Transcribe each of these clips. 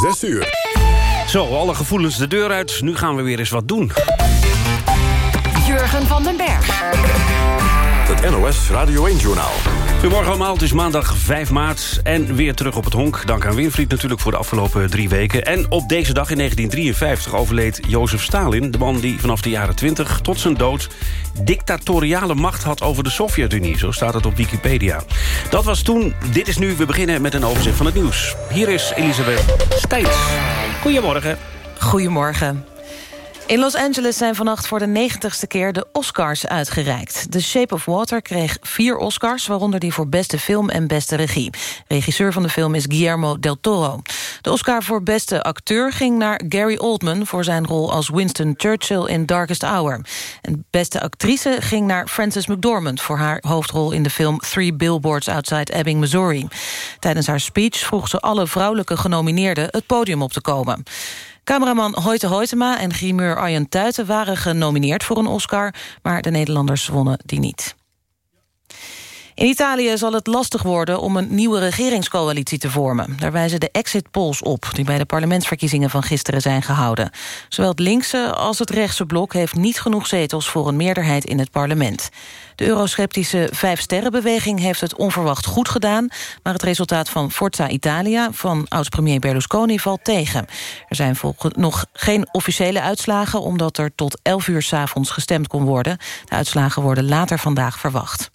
Zes uur. Zo, alle gevoelens de deur uit. Nu gaan we weer eens wat doen. Jurgen van den Berg. Het NOS Radio 1-journaal. Goedemorgen allemaal, het is maandag 5 maart en weer terug op het honk. Dank aan Winfried natuurlijk voor de afgelopen drie weken. En op deze dag in 1953 overleed Jozef Stalin... de man die vanaf de jaren 20 tot zijn dood dictatoriale macht had over de Sovjet-Unie. Zo staat het op Wikipedia. Dat was toen, dit is nu. We beginnen met een overzicht van het nieuws. Hier is Elisabeth Steins. Goedemorgen. Goedemorgen. In Los Angeles zijn vannacht voor de negentigste keer de Oscars uitgereikt. The Shape of Water kreeg vier Oscars, waaronder die voor beste film en beste regie. Regisseur van de film is Guillermo del Toro. De Oscar voor beste acteur ging naar Gary Oldman... voor zijn rol als Winston Churchill in Darkest Hour. En beste actrice ging naar Frances McDormand... voor haar hoofdrol in de film Three Billboards Outside Ebbing, Missouri. Tijdens haar speech vroeg ze alle vrouwelijke genomineerden... het podium op te komen. Cameraman Hoyte Hoytema en grimeur Arjen Tuiten waren genomineerd voor een Oscar... maar de Nederlanders wonnen die niet. In Italië zal het lastig worden om een nieuwe regeringscoalitie te vormen. Daar wijzen de exit polls op, die bij de parlementsverkiezingen van gisteren zijn gehouden. Zowel het linkse als het rechtse blok heeft niet genoeg zetels voor een meerderheid in het parlement. De eurosceptische Vijf-Sterrenbeweging heeft het onverwacht goed gedaan... maar het resultaat van Forza Italia van oud-premier Berlusconi valt tegen. Er zijn nog geen officiële uitslagen... omdat er tot 11 uur s avonds gestemd kon worden. De uitslagen worden later vandaag verwacht.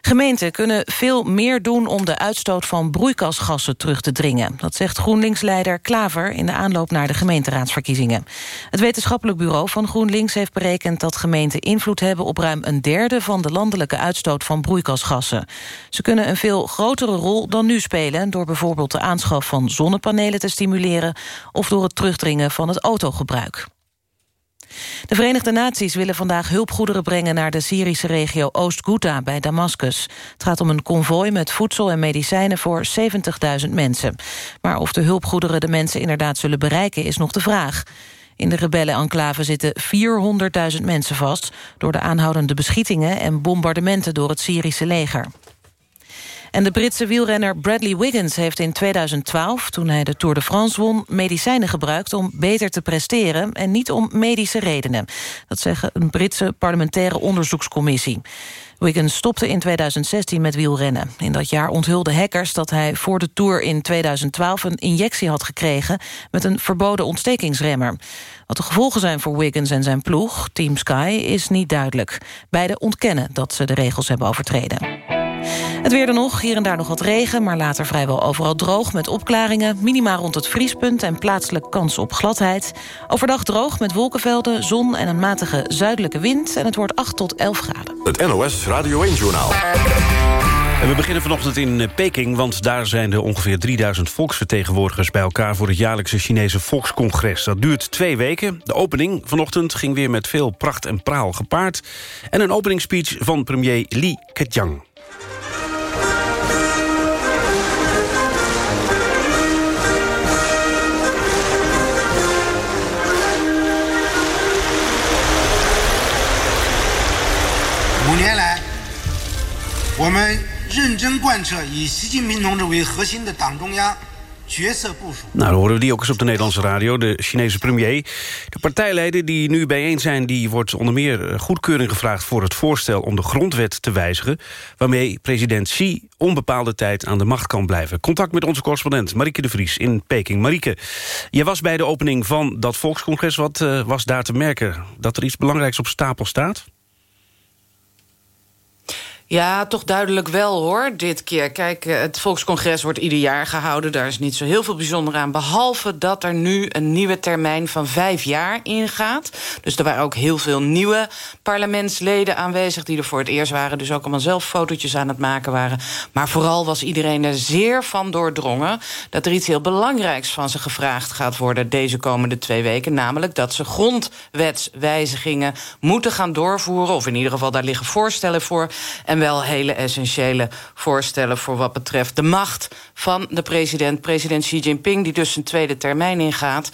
Gemeenten kunnen veel meer doen om de uitstoot van broeikasgassen terug te dringen. Dat zegt GroenLinks-leider Klaver in de aanloop naar de gemeenteraadsverkiezingen. Het wetenschappelijk bureau van GroenLinks heeft berekend dat gemeenten invloed hebben op ruim een derde van de landelijke uitstoot van broeikasgassen. Ze kunnen een veel grotere rol dan nu spelen door bijvoorbeeld de aanschaf van zonnepanelen te stimuleren of door het terugdringen van het autogebruik. De Verenigde Naties willen vandaag hulpgoederen brengen... naar de Syrische regio Oost-Ghouta bij Damascus. Het gaat om een konvooi met voedsel en medicijnen voor 70.000 mensen. Maar of de hulpgoederen de mensen inderdaad zullen bereiken... is nog de vraag. In de rebellen-enclave zitten 400.000 mensen vast... door de aanhoudende beschietingen en bombardementen door het Syrische leger. En de Britse wielrenner Bradley Wiggins heeft in 2012... toen hij de Tour de France won, medicijnen gebruikt... om beter te presteren en niet om medische redenen. Dat zeggen een Britse parlementaire onderzoekscommissie. Wiggins stopte in 2016 met wielrennen. In dat jaar onthulden hackers dat hij voor de Tour in 2012... een injectie had gekregen met een verboden ontstekingsremmer. Wat de gevolgen zijn voor Wiggins en zijn ploeg, Team Sky, is niet duidelijk. Beide ontkennen dat ze de regels hebben overtreden. Het weer er nog, hier en daar nog wat regen... maar later vrijwel overal droog met opklaringen. Minima rond het vriespunt en plaatselijk kans op gladheid. Overdag droog met wolkenvelden, zon en een matige zuidelijke wind... en het wordt 8 tot 11 graden. Het NOS Radio 1-journaal. En we beginnen vanochtend in eh, Peking, want daar zijn er ongeveer 3000 volksvertegenwoordigers bij elkaar voor het jaarlijkse Chinese Volkscongres. Dat duurt twee weken. De opening vanochtend ging weer met veel pracht en praal gepaard. En een openingsspeech van premier Li Keqiang. 我们认真贯彻以习近平同志为核心的党中央决策部署。 Nou, dan horen we die ook eens op de Nederlandse radio, de Chinese premier. De partijleden die nu bijeen zijn... die wordt onder meer goedkeuring gevraagd voor het voorstel... om de grondwet te wijzigen... waarmee president Xi onbepaalde tijd aan de macht kan blijven. Contact met onze correspondent Marieke de Vries in Peking. Marieke, je was bij de opening van dat volkscongres. Wat uh, was daar te merken? Dat er iets belangrijks op stapel staat? Ja, toch duidelijk wel hoor, dit keer. Kijk, het Volkscongres wordt ieder jaar gehouden. Daar is niet zo heel veel bijzonder aan. Behalve dat er nu een nieuwe termijn van vijf jaar ingaat. Dus er waren ook heel veel nieuwe parlementsleden aanwezig... die er voor het eerst waren. Dus ook allemaal zelf fotootjes aan het maken waren. Maar vooral was iedereen er zeer van doordrongen... dat er iets heel belangrijks van ze gevraagd gaat worden... deze komende twee weken. Namelijk dat ze grondwetswijzigingen moeten gaan doorvoeren. Of in ieder geval, daar liggen voorstellen voor. Wel hele essentiële voorstellen voor wat betreft de macht van de president, president Xi Jinping, die dus zijn tweede termijn ingaat.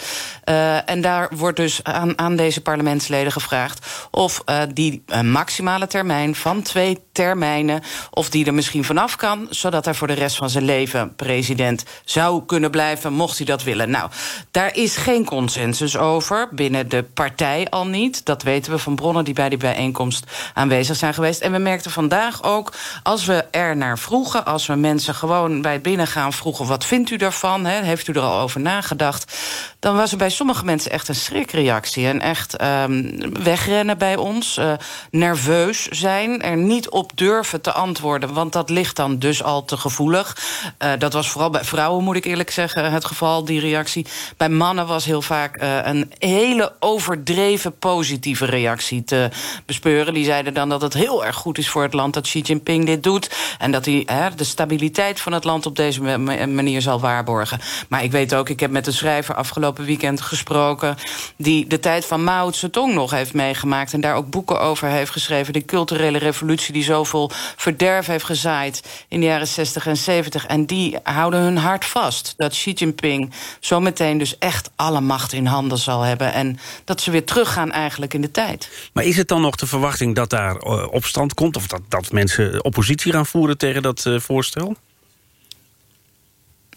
Uh, en daar wordt dus aan, aan deze parlementsleden gevraagd of uh, die uh, maximale termijn van twee termijnen, of die er misschien vanaf kan, zodat hij voor de rest van zijn leven president zou kunnen blijven, mocht hij dat willen. Nou, daar is geen consensus over, binnen de partij al niet. Dat weten we van bronnen die bij die bijeenkomst aanwezig zijn geweest. En we merkten vandaag ook, als we er naar vroegen, als we mensen gewoon bij het binnengaan vroegen, wat vindt u daarvan? Heeft u er al over nagedacht? Dan was er bij sommige mensen echt een schrikreactie. En echt um, wegrennen bij ons, uh, nerveus zijn, er niet op durven te antwoorden, want dat ligt dan dus al te gevoelig. Uh, dat was vooral bij vrouwen, moet ik eerlijk zeggen, het geval, die reactie. Bij mannen was heel vaak uh, een hele overdreven positieve reactie te bespeuren. Die zeiden dan dat het heel erg goed is voor het land dat Xi Jinping dit doet. En dat hij de stabiliteit van het land op deze manier zal waarborgen. Maar ik weet ook, ik heb met een schrijver afgelopen weekend gesproken... die de tijd van Mao Zedong nog heeft meegemaakt... en daar ook boeken over heeft geschreven. De culturele revolutie die zoveel verderf heeft gezaaid... in de jaren 60 en 70. En die houden hun hart vast dat Xi Jinping... zometeen dus echt alle macht in handen zal hebben... en dat ze weer teruggaan eigenlijk in de tijd. Maar is het dan nog de verwachting dat daar uh, opstand komt... of dat, dat mensen oppositie gaan voeren tegen dat uh, voorstel?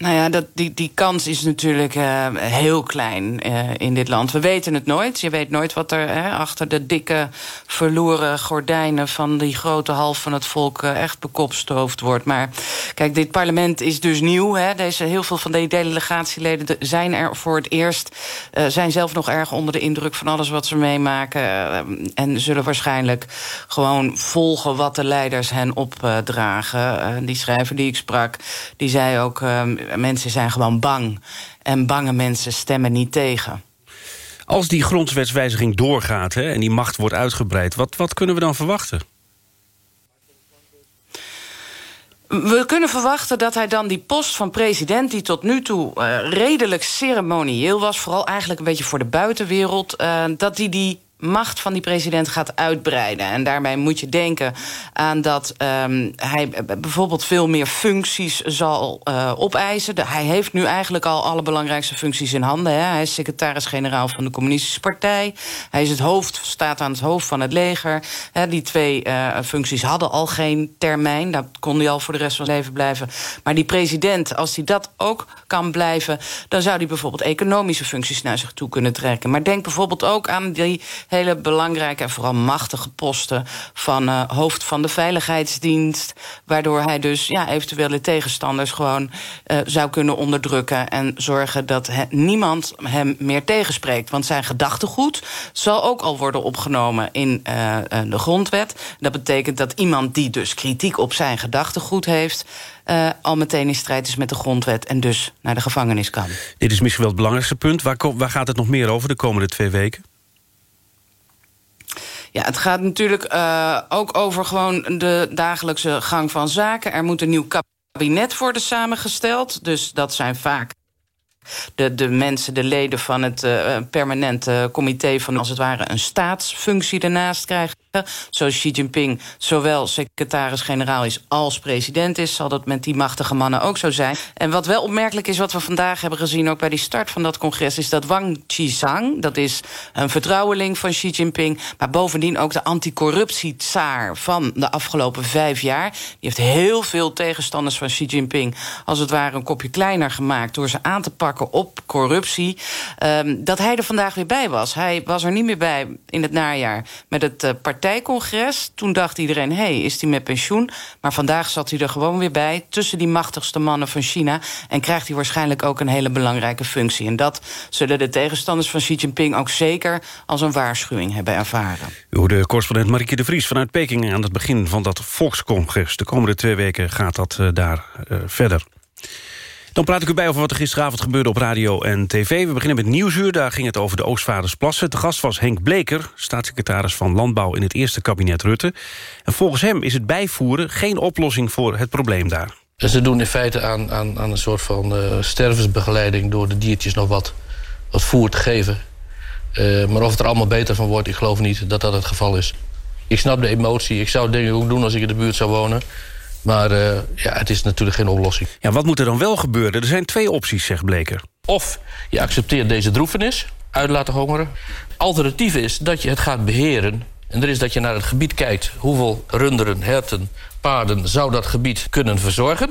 Nou ja, dat, die, die kans is natuurlijk uh, heel klein uh, in dit land. We weten het nooit. Je weet nooit wat er achter de dikke verloren gordijnen... van die grote half van het volk uh, echt bekopstoofd wordt. Maar kijk, dit parlement is dus nieuw. Hè. Deze, heel veel van die delegatieleden zijn er voor het eerst... zijn zelf nog erg onder de indruk van alles wat ze meemaken... en zullen waarschijnlijk gewoon volgen wat de leiders hen opdragen. die schrijver die ik sprak, die zei ook mensen zijn gewoon bang. En bange mensen stemmen niet tegen. Als die grondwetswijziging doorgaat hè, en die macht wordt uitgebreid... Wat, wat kunnen we dan verwachten? We kunnen verwachten dat hij dan die post van president... die tot nu toe uh, redelijk ceremonieel was... vooral eigenlijk een beetje voor de buitenwereld... Uh, dat hij die macht van die president gaat uitbreiden. En daarbij moet je denken aan dat um, hij bijvoorbeeld veel meer functies zal uh, opeisen. Hij heeft nu eigenlijk al alle belangrijkste functies in handen. Hè. Hij is secretaris-generaal van de Communistische Partij. Hij is het hoofd, staat aan het hoofd van het leger. Hè, die twee uh, functies hadden al geen termijn. Dat kon hij al voor de rest van zijn leven blijven. Maar die president, als hij dat ook kan blijven... dan zou hij bijvoorbeeld economische functies naar zich toe kunnen trekken. Maar denk bijvoorbeeld ook aan die hele belangrijke en vooral machtige posten... van uh, hoofd van de Veiligheidsdienst... waardoor hij dus ja, eventuele tegenstanders gewoon uh, zou kunnen onderdrukken... en zorgen dat niemand hem meer tegenspreekt. Want zijn gedachtegoed zal ook al worden opgenomen in uh, de grondwet. Dat betekent dat iemand die dus kritiek op zijn gedachtegoed heeft... Al meteen in strijd is met de grondwet... en dus naar de gevangenis kan. Dit is misschien wel het belangrijkste punt. Waar, waar gaat het nog meer over de komende twee weken? Ja, het gaat natuurlijk uh, ook over gewoon de dagelijkse gang van zaken. Er moet een nieuw kabinet worden samengesteld. Dus dat zijn vaak de, de mensen, de leden van het uh, permanente comité... van als het ware een staatsfunctie ernaast krijgen. Zoals Xi Jinping zowel secretaris-generaal is als president is... zal dat met die machtige mannen ook zo zijn. En wat wel opmerkelijk is, wat we vandaag hebben gezien... ook bij die start van dat congres, is dat Wang Qisang... dat is een vertrouweling van Xi Jinping... maar bovendien ook de anticorruptietsaar van de afgelopen vijf jaar. Die heeft heel veel tegenstanders van Xi Jinping... als het ware een kopje kleiner gemaakt... door ze aan te pakken op corruptie. Um, dat hij er vandaag weer bij was. Hij was er niet meer bij in het najaar met het uh, partijcongres. Toen dacht iedereen, hé, hey, is hij met pensioen? Maar vandaag zat hij er gewoon weer bij... tussen die machtigste mannen van China... en krijgt hij waarschijnlijk ook een hele belangrijke functie. En dat zullen de tegenstanders van Xi Jinping... ook zeker als een waarschuwing hebben ervaren. U hoorde correspondent Marieke de Vries vanuit Peking... aan het begin van dat volkscongres. De komende twee weken gaat dat uh, daar uh, verder. Dan praat ik u bij over wat er gisteravond gebeurde op radio en tv. We beginnen met Nieuwsuur, daar ging het over de Oostvaardersplassen. De gast was Henk Bleker, staatssecretaris van Landbouw... in het eerste kabinet Rutte. En volgens hem is het bijvoeren geen oplossing voor het probleem daar. Ze doen in feite aan, aan, een soort van uh, stervensbegeleiding... door de diertjes nog wat, wat voer te geven. Uh, maar of het er allemaal beter van wordt, ik geloof niet dat dat het geval is. Ik snap de emotie. Ik zou ik ook doen als ik in de buurt zou wonen. Maar uh, ja, het is natuurlijk geen oplossing. Ja, wat moet er dan wel gebeuren? Er zijn twee opties, zegt Bleker. Of je accepteert deze droefenis, uit laten hongeren. Alternatief is dat je het gaat beheren. En er is dat je naar het gebied kijkt. Hoeveel runderen, herten, paarden zou dat gebied kunnen verzorgen?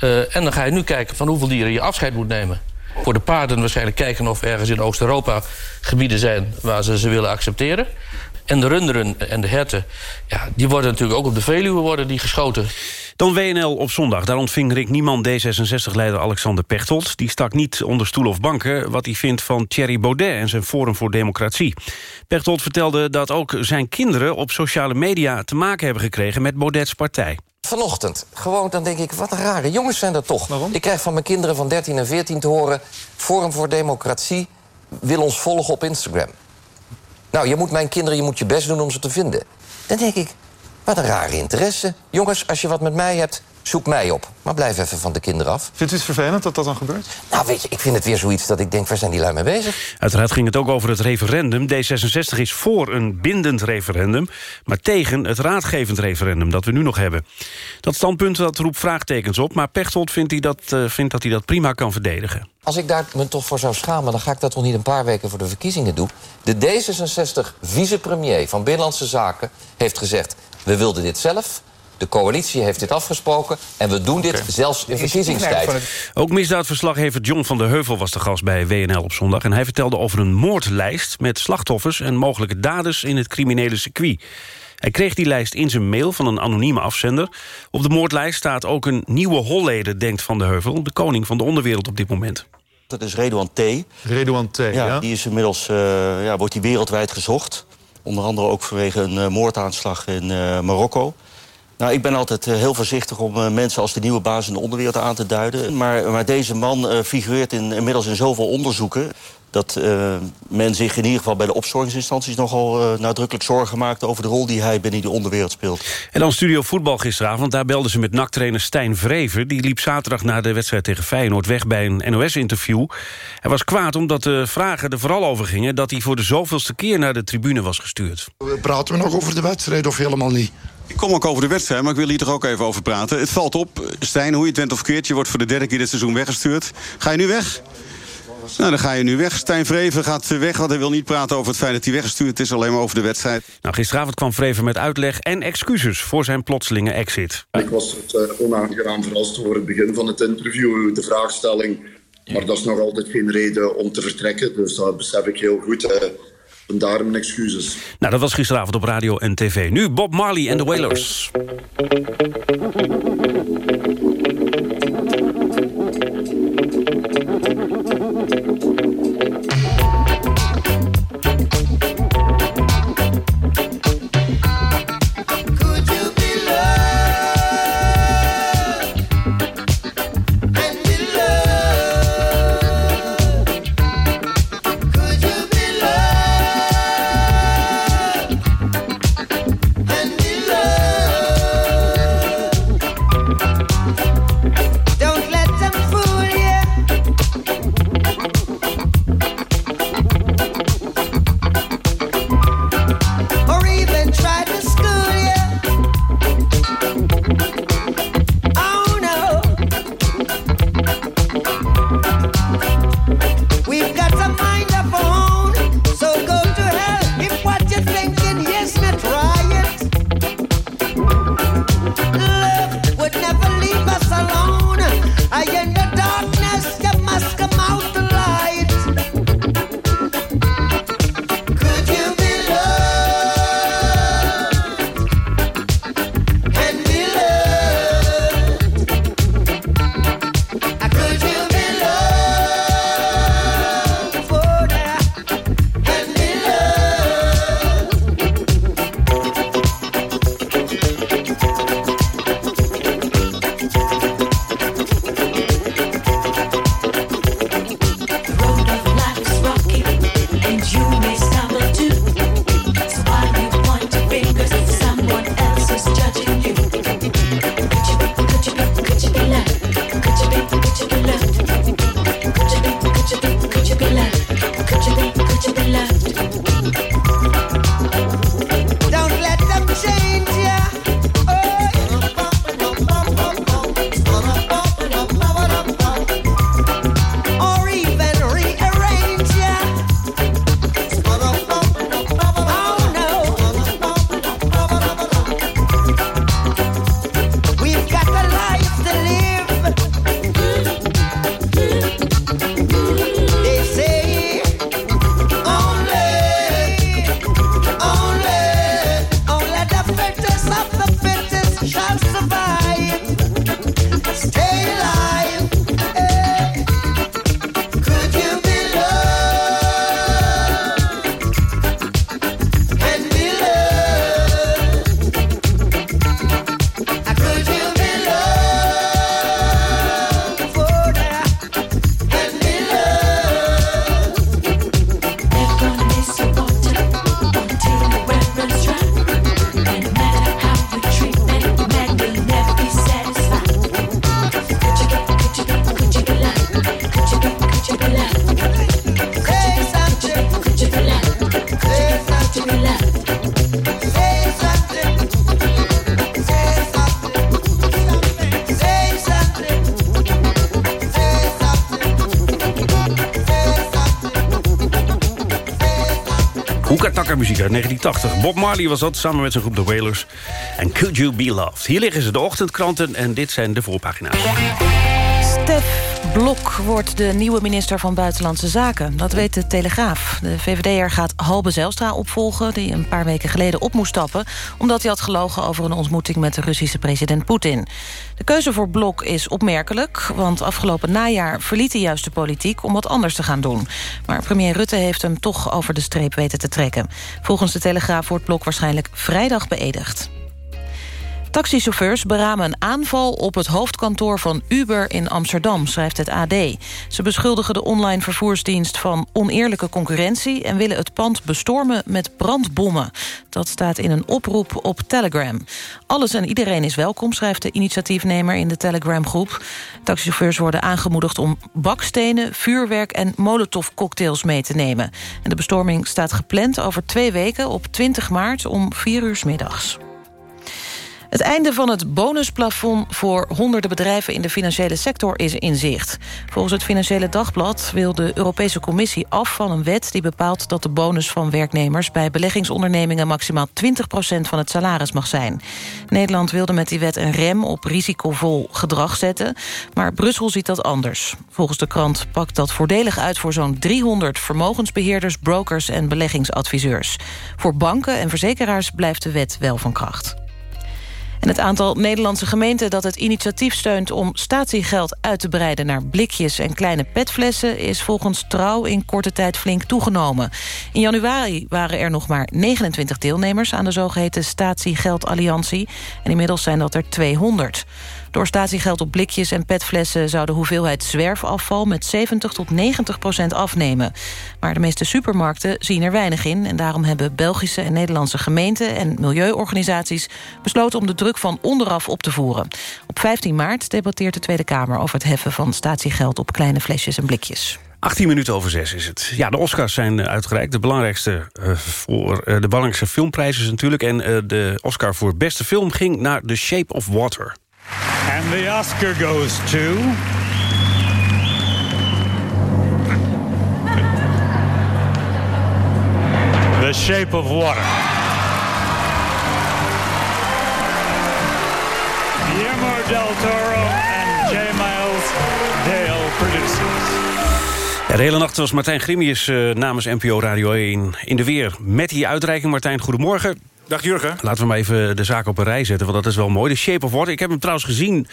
Uh, en dan ga je nu kijken van hoeveel dieren je afscheid moet nemen. Voor de paarden waarschijnlijk kijken of ergens in Oost-Europa gebieden zijn waar ze ze willen accepteren. En de runderen en de herten, ja, die worden natuurlijk ook op de Veluwe worden die geschoten. Dan WNL op zondag. Daar ontving Rick Nieman D66-leider Alexander Pechtold. Die stak niet onder stoel of banken wat hij vindt van Thierry Baudet... en zijn Forum voor Democratie. Pechtold vertelde dat ook zijn kinderen op sociale media... te maken hebben gekregen met Baudets partij. Vanochtend, gewoon dan denk ik, wat rare jongens zijn dat toch. Waarom? Ik krijg van mijn kinderen van 13 en 14 te horen... Forum voor Democratie wil ons volgen op Instagram. Nou, je moet mijn kinderen, je moet je best doen om ze te vinden. Dan denk ik, wat een rare interesse. Jongens, als je wat met mij hebt, zoek mij op. Maar blijf even van de kinderen af. Vindt u het vervelend dat dat dan gebeurt? Nou, weet je, ik vind het weer zoiets dat ik denk... waar zijn die lui mee bezig? Uiteraard ging het ook over het referendum. D66 is voor een bindend referendum... maar tegen het raadgevend referendum dat we nu nog hebben. Dat standpunt dat roept vraagtekens op... maar Pechtold vindt, hij dat, uh, vindt dat hij dat prima kan verdedigen. Als ik daar me toch voor zou schamen... dan ga ik dat toch niet een paar weken voor de verkiezingen doen. De D66 vicepremier van Binnenlandse Zaken heeft gezegd... we wilden dit zelf... De coalitie heeft dit afgesproken en we doen dit zelfs in verkiezingstijd. Ook misdaadverslaggever John van der Heuvel was de gast bij WNL op zondag... en hij vertelde over een moordlijst met slachtoffers... en mogelijke daders in het criminele circuit. Hij kreeg die lijst in zijn mail van een anonieme afzender. Op de moordlijst staat ook een nieuwe Holleder, denkt Van der Heuvel... de koning van de onderwereld op dit moment. Dat is Redouan T. Redouan T, ja. Die is inmiddels, uh, ja, wordt die wereldwijd gezocht. Onder andere ook vanwege een uh, moordaanslag in uh, Marokko. Nou, ik ben altijd uh, heel voorzichtig om uh, mensen als de nieuwe baas in de onderwereld aan te duiden. Maar, maar deze man uh, figureert in, inmiddels in zoveel onderzoeken dat men zich in ieder geval bij de opsporingsinstanties... nogal nadrukkelijk zorgen maakt over de rol die hij binnen de onderwereld speelt. En dan studio voetbal gisteravond. Daar belden ze met NAC-trainer Stijn Vrever. Die liep zaterdag na de wedstrijd tegen Feyenoord weg bij een NOS-interview. Hij was kwaad omdat de vragen er vooral over gingen... dat hij voor de zoveelste keer naar de tribune was gestuurd. Praten we nog over de wedstrijd of helemaal niet? Ik kom ook over de wedstrijd, maar ik wil hier toch ook even over praten. Het valt op, Stijn, hoe je het went of keert... je wordt voor de derde keer dit seizoen weggestuurd. Ga je nu weg? Nou, dan ga je nu weg. Stijn Vreven gaat weg, want hij wil niet praten over het feit dat hij weggestuurd is. Alleen maar over de wedstrijd. Nou, gisteravond kwam Vreven met uitleg en excuses voor zijn plotselinge exit. Ik was het uh, onaangenaam verrast voor het begin van het interview, de vraagstelling. Maar dat is nog altijd geen reden om te vertrekken. Dus dat besef ik heel goed. Uh, en daarom mijn excuses. Nou, dat was gisteravond op radio en tv. Nu Bob Marley en de Wailers. 1980. Bob Marley was dat, samen met zijn groep The Wailers. En Could You Be Loved. Hier liggen ze, de ochtendkranten, en dit zijn de voorpagina's. Stef Blok wordt de nieuwe minister van Buitenlandse Zaken. Dat weet de Telegraaf. De VVD'er gaat Halbe Zijlstra opvolgen... die een paar weken geleden op moest stappen... omdat hij had gelogen over een ontmoeting met de Russische president Poetin. De keuze voor Blok is opmerkelijk... want afgelopen najaar verliet hij juist de politiek om wat anders te gaan doen. Maar premier Rutte heeft hem toch over de streep weten te trekken. Volgens de Telegraaf wordt Blok waarschijnlijk vrijdag beëdigd. Taxichauffeurs beramen een aanval op het hoofdkantoor van Uber in Amsterdam, schrijft het AD. Ze beschuldigen de online vervoersdienst van oneerlijke concurrentie... en willen het pand bestormen met brandbommen. Dat staat in een oproep op Telegram. Alles en iedereen is welkom, schrijft de initiatiefnemer in de Telegram-groep. Taxichauffeurs worden aangemoedigd om bakstenen, vuurwerk en molotovcocktails mee te nemen. En de bestorming staat gepland over twee weken op 20 maart om 4 uur middags. Het einde van het bonusplafond voor honderden bedrijven in de financiële sector is in zicht. Volgens het Financiële Dagblad wil de Europese Commissie af van een wet die bepaalt dat de bonus van werknemers bij beleggingsondernemingen maximaal 20% van het salaris mag zijn. Nederland wilde met die wet een rem op risicovol gedrag zetten, maar Brussel ziet dat anders. Volgens de krant pakt dat voordelig uit voor zo'n 300 vermogensbeheerders, brokers en beleggingsadviseurs. Voor banken en verzekeraars blijft de wet wel van kracht. En het aantal Nederlandse gemeenten dat het initiatief steunt... om statiegeld uit te breiden naar blikjes en kleine petflessen... is volgens Trouw in korte tijd flink toegenomen. In januari waren er nog maar 29 deelnemers... aan de zogeheten Statiegeldalliantie. En inmiddels zijn dat er 200. Door statiegeld op blikjes en petflessen zou de hoeveelheid zwerfafval met 70 tot 90 procent afnemen. Maar de meeste supermarkten zien er weinig in en daarom hebben Belgische en Nederlandse gemeenten en milieuorganisaties besloten om de druk van onderaf op te voeren. Op 15 maart debatteert de Tweede Kamer over het heffen van statiegeld op kleine flesjes en blikjes. 18 minuten over 6 is het. Ja, de Oscars zijn eh, uitgereikt. De belangrijkste, uh, voor, uh, de belangrijkste filmprijs is natuurlijk. En de Oscar voor beste film ging naar The Shape of Water. And the Oscar goes to. The Shape of Water. Guillermo del Toro en J. Miles Dale producers. De hele nacht was Martijn Grimius uh, namens NPO Radio 1 in de weer. Met die uitreiking. Martijn, goedemorgen. Dag Jurgen. Laten we maar even de zaak op een rij zetten, want dat is wel mooi. De Shape of Water. Ik heb hem trouwens gezien,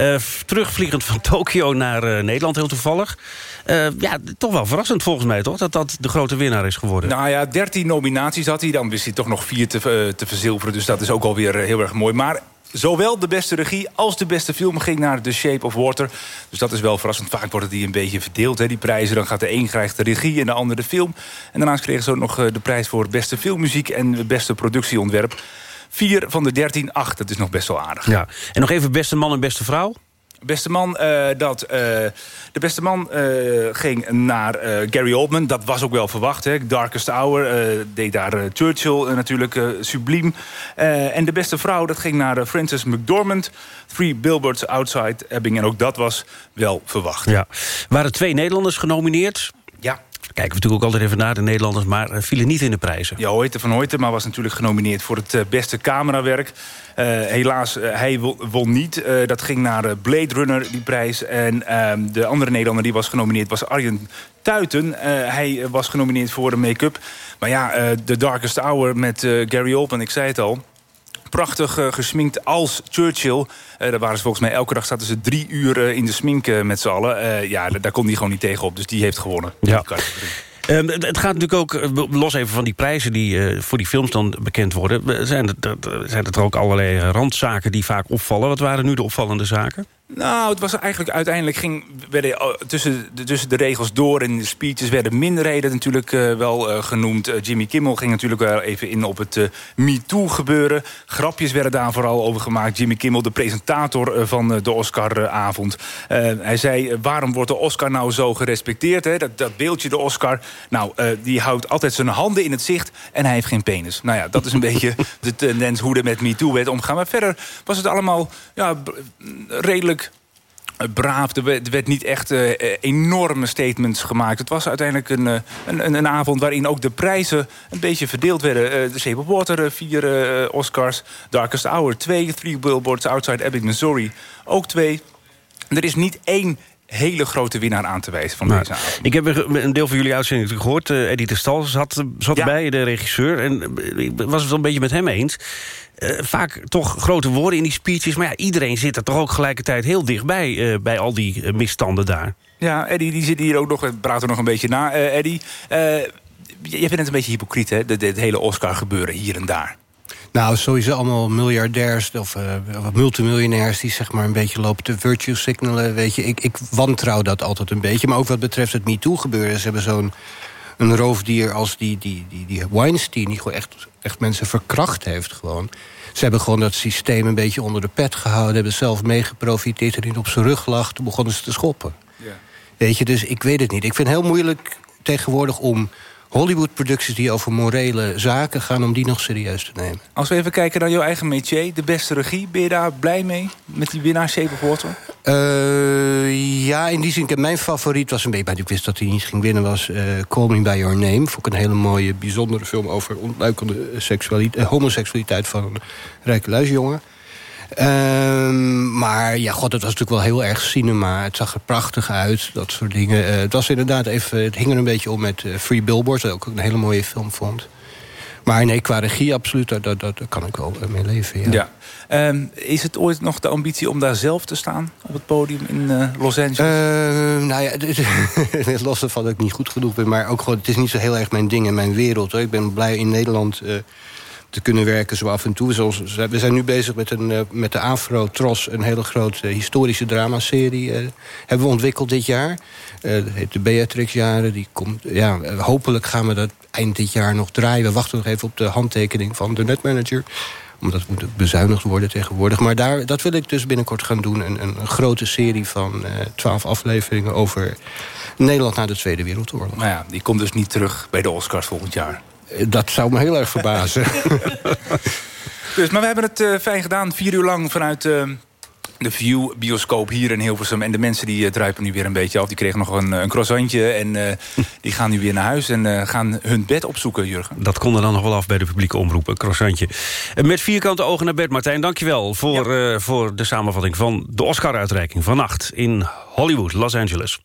uh, terugvliegend van Tokio naar uh, Nederland, heel toevallig. Uh, ja, toch wel verrassend volgens mij, toch? Dat dat de grote winnaar is geworden. Nou ja, 13 nominaties had hij. Dan wist hij toch nog vier te, te verzilveren. Dus dat is ook alweer heel erg mooi. Maar zowel de beste regie als de beste film ging naar The Shape of Water. Dus dat is wel verrassend. Vaak worden die een beetje verdeeld, hè, die prijzen. Dan gaat de een krijgt de regie en de ander de film. En daarnaast kregen ze ook nog de prijs voor beste filmmuziek... en beste productieontwerp. Vier van de dertien, acht. Dat is nog best wel aardig. Ja. En nog even beste man en beste vrouw? Beste man, uh, dat, uh, de beste man uh, ging naar Gary Oldman. Dat was ook wel verwacht. Hè. Darkest Hour deed daar Churchill natuurlijk subliem. en de beste vrouw, dat ging naar Frances McDormand. Three Billboards Outside Ebbing. En ook dat was wel verwacht. Ja. Waren twee Nederlanders genomineerd. Ja. Kijken we natuurlijk ook altijd even naar de Nederlanders... maar vielen niet in de prijzen. Ja, Hoyte van Hoytema was natuurlijk genomineerd... voor het beste camerawerk. Uh, helaas, hij won niet. Dat ging naar Blade Runner, die prijs. En de andere Nederlander die was genomineerd was Arjen Tuiten. hij was genomineerd voor de make-up. Maar ja, The Darkest Hour met Gary Oldman, ik zei het al prachtig uh, gesminkt als Churchill. Uh, daar waren ze volgens mij elke dag zaten ze drie uur uh, in de smink met z'n allen. ja, daar kon hij gewoon niet tegenop. Dus die heeft gewonnen. Ja. Um, het gaat natuurlijk ook, los even van die prijzen die uh, voor die films dan bekend worden... zijn er, zijn er ook allerlei randzaken die vaak opvallen. Wat waren nu de opvallende zaken? Nou, het was eigenlijk uiteindelijk ging werden tussen de, tussen de regels door en de speeches werden minderheden natuurlijk uh, wel uh, genoemd. Uh, Jimmy Kimmel ging natuurlijk wel even in op het MeToo gebeuren. Grapjes werden daar vooral over gemaakt. Jimmy Kimmel, de presentator van de Oscaravond. hij zei, waarom wordt de Oscar nou zo gerespecteerd? Hè? Dat, dat beeldje, de Oscar, nou, die houdt altijd zijn handen in het zicht en hij heeft geen penis. Nou ja, dat is een beetje de tendens hoe er met MeToo werd omgaan. Maar verder was het allemaal ja, redelijk eh, braaf. Er werd, er niet echt eh, eh, enorme statements gemaakt. Het was uiteindelijk een, eh, een, een, avond waarin ook de prijzen een beetje verdeeld werden. Eh, de Shape of Water, eh, vier eh, Oscars. Darkest Hour, twee. Three Billboards Outside Ebbing, Missouri, ook twee. Er is niet één hele grote winnaar aan te wijzen van Maar deze avond. ik heb een deel van jullie uitzending gehoord. Eh Eddie de Stal zat, zat erbij, de regisseur. En eh, ik was het wel een beetje met hem eens. Eh, vaak toch grote woorden in die speeches. Maar ja, iedereen zit er toch ook gelijkertijd heel dichtbij... eh, bij al die eh, misstanden daar. Ja, Eddie die zit hier ook nog, we praten nog een beetje na. Eh Eddie, eh, je vindt het een beetje hypocriet, hè? Het hele Oscar gebeuren hier en daar. Nou, sowieso allemaal miljardairs of eh, of multimiljonairs... die zeg maar een beetje lopen te virtue signalen. Weet je, ik, ik wantrouw dat altijd een beetje. Maar ook wat betreft het MeToo-gebeuren. Ze hebben zo'n een roofdier als die, die, die, die Weinstein... die gewoon echt, echt mensen verkracht heeft gewoon. Ze hebben gewoon dat systeem een beetje onder de pet gehouden... hebben zelf meegeprofiteerd en niet op zijn rug lag. Toen begonnen ze te schoppen. Weet je, dus ik weet het niet. Ik vind het heel moeilijk tegenwoordig om Hollywood-producties... die over morele zaken gaan, om die nog serieus te nemen. Als we even kijken naar jouw eigen métier, de beste regie. Ben je daar blij mee met die winnaar Shape of Water? Eh, ja, in die zin, ik- mijn favoriet was een beetje... maar ik wist dat hij niet ging winnen, was eh Call Me By Your Name. Vond ik een hele mooie, bijzondere film... over ontluikende seksualiteit, eh, homoseksualiteit van een rijke luisjongen. Ehm, maar ja, god, het was natuurlijk wel heel erg cinema. Het zag er prachtig uit, dat soort dingen. Eh, het was inderdaad even... Het hing er een beetje om met eh, Free Billboards... dat ik ook een hele mooie film vond. Maar nee, qua regie absoluut, daar, daar, daar kan ik wel eh, mee leven, ja. Ja. Ehm, is het ooit nog de ambitie om daar zelf te staan op het podium in Los Angeles? Eh, nou ja, het los ervan dat ik niet goed genoeg ben... maar ook gewoon, het is niet zo heel erg mijn ding en mijn wereld. Hoor. Ik ben blij in Nederland te kunnen werken zo af en toe. Zoals, we zijn nu bezig met, een, eh, met de Afro Tros... een hele grote historische dramaserie eh, hebben we ontwikkeld dit jaar. Eh, dat heet de Beatrix-jaren. Die komt, ja, eh, hopelijk gaan we dat eind dit jaar nog draaien. We wachten nog even op de handtekening van de netmanager omdat het moet bezuinigd worden tegenwoordig. Maar daar, dat wil ik dus binnenkort gaan doen. Een, een, grote serie van twaalf afleveringen over Nederland na de Tweede Wereldoorlog. Nou ja, die komt dus niet terug bij de Oscars volgend jaar. Dat zou me heel erg verbazen. Dus, maar we hebben het eh, fijn gedaan, vier uur lang vanuit eh, de View bioscoop hier in Hilversum. En de mensen die eh, druipen nu weer een beetje af. Die kregen nog een, een croissantje en eh, die gaan nu weer naar huis... en eh, gaan hun bed opzoeken, Jurgen. Dat kon er dan nog wel af bij de publieke omroep, een croissantje. En Met vierkante ogen naar bed, Martijn, dankjewel... voor, eh, voor de samenvatting van de Oscar-uitreiking vannacht in Hollywood, Los Angeles.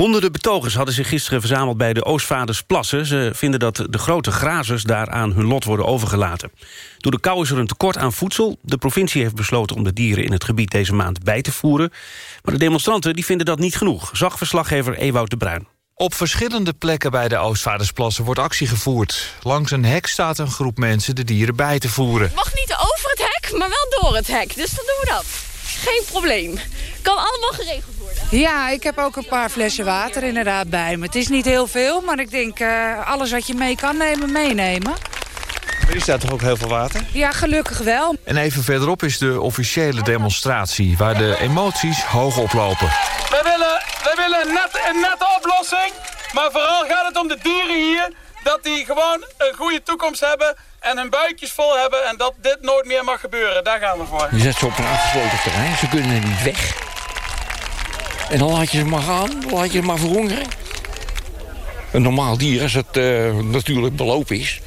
Honderden betogers hadden zich gisteren verzameld bij de Oostvaardersplassen. Ze vinden dat de grote grazers daar aan hun lot worden overgelaten. Door de kou is er een tekort aan voedsel. De provincie heeft besloten om de dieren in het gebied deze maand bij te voeren. Maar de demonstranten die vinden dat niet genoeg, zag verslaggever Ewout de Bruin. Op verschillende plekken bij de Oostvaardersplassen wordt actie gevoerd. Langs een hek staat een groep mensen de dieren bij te voeren. mag niet over het hek, maar wel door het hek. Dus dan doen we dat. Geen probleem. Kan allemaal geregeld worden. Ja, ik heb ook een paar flessen water inderdaad bij me. Het is niet heel veel, maar ik denk eh, alles wat je mee kan nemen, meenemen. Er is daar toch ook heel veel water? Ja, gelukkig wel. En even verderop is de officiële demonstratie... waar de emoties hoog oplopen. Wij willen, wij willen een, net, een nette oplossing. Maar vooral gaat het om de dieren hier. Dat die gewoon een goede toekomst hebben. En hun buikjes vol hebben. En dat dit nooit meer mag gebeuren. Daar gaan we voor. Je zet ze op een afgesloten terrein, ze kunnen er niet weg. En dan laat je ze maar gaan, dan laat je ze maar verhongeren. Een normaal dier, als het eh, natuurlijk belopen is...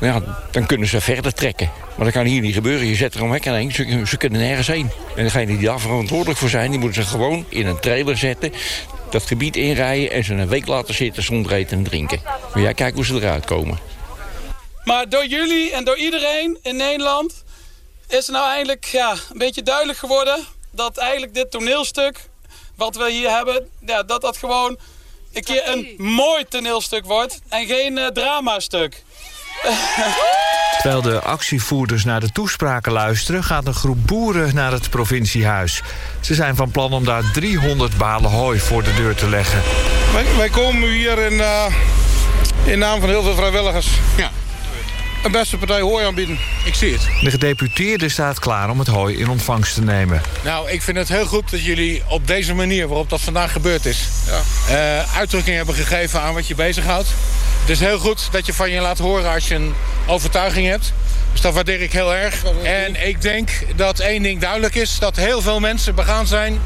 Ja, dan kunnen ze verder trekken. Maar dat kan hier niet gebeuren. Je zet er een hek aan heen, ze, kunnen nergens heen. En degene die daar verantwoordelijk voor zijn... die moeten ze gewoon in een trailer zetten... dat gebied inrijden en ze een week laten zitten zonder eten en drinken. Maar ja, kijk hoe ze eruit komen. Maar door jullie en door iedereen in Nederland... is er nou eindelijk ja, een beetje duidelijk geworden... dat eigenlijk dit toneelstuk wat we hier hebben... Ja, dat dat gewoon een keer een mooi toneelstuk wordt... en geen eh, dramastuk. Terwijl de actievoerders naar de toespraken luisteren... gaat een groep boeren naar het provinciehuis. Ze zijn van plan om daar 300 balen hooi voor de deur te leggen. Wij, wij komen hier in, eh, in naam van heel veel vrijwilligers. Ja. Een beste partij hooi aanbieden. Ik zie het. De gedeputeerde staat klaar om het hooi in ontvangst te nemen. Nou, ik vind het heel goed dat jullie op deze manier, waarop dat vandaag gebeurd is... eh, uitdrukking hebben gegeven aan wat je bezighoudt. Het is heel goed dat je van je laat horen als je een overtuiging hebt. Dus dat waardeer ik heel erg. En ik denk dat één ding duidelijk is... dat heel veel mensen begaan zijn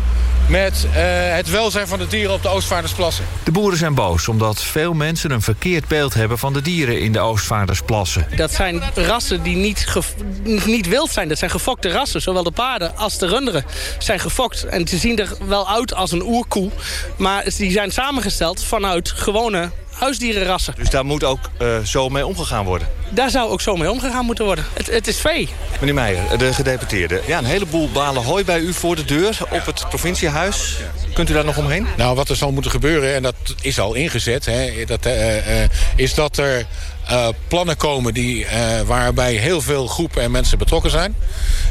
met eh, het welzijn van de dieren op de Oostvaardersplassen. De boeren zijn boos omdat veel mensen een verkeerd beeld hebben... van de dieren in de Oostvaardersplassen. Dat zijn rassen die niet, niet wild zijn. Dat zijn gefokte rassen. Zowel de paarden als de runderen zijn gefokt. En ze zien er wel uit als een oerkoe. Maar die zijn samengesteld vanuit gewone huisdierenrassen. Dus daar moet ook uh, zo mee omgegaan worden? Daar zou ook zo mee omgegaan moeten worden. Het, het is vee. Meneer Meijer, de gedeputeerde. Ja, een heleboel balen hooi bij u voor de deur op het provinciehuis. Kunt u daar nog omheen? Nou, wat er zal moeten gebeuren, en dat is al ingezet... Hè, dat, uh, uh, is dat er uh, plannen komen die, uh, waarbij heel veel groepen en mensen betrokken zijn.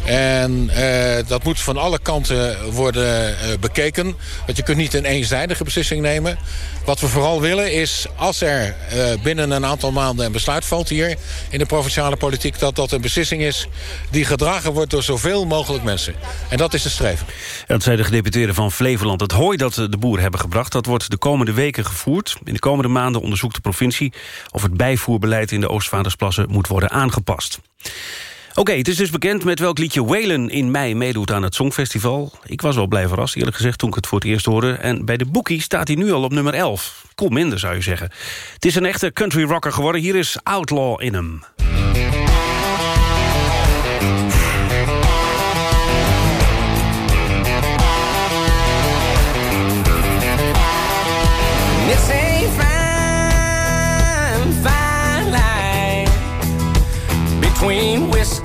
En uh, dat moet van alle kanten worden bekeken. Want je kunt niet een eenzijdige beslissing nemen. Wat we vooral willen is, als er binnen een aantal maanden een besluit valt hier... in de provinciale politiek, dat dat een beslissing is... die gedragen wordt door zoveel mogelijk mensen. En dat is de streven. Dat zei de gedeputeerde van Flevoland. Het hooi dat de boeren hebben gebracht, dat wordt de komende weken gevoerd. In de komende maanden onderzoekt de provincie of het bijvoer beleid in de Oostvaardersplassen moet worden aangepast. Oké, het is dus bekend met welk liedje Whalen in mei meedoet aan het Songfestival. Ik was wel blij verrast, eerlijk gezegd, toen ik het voor het eerst hoorde. En bij de Bookie staat hij nu al op nummer 11. Cool minder, zou je zeggen. Het is een echte country rocker geworden. Hier is Outlaw in hem.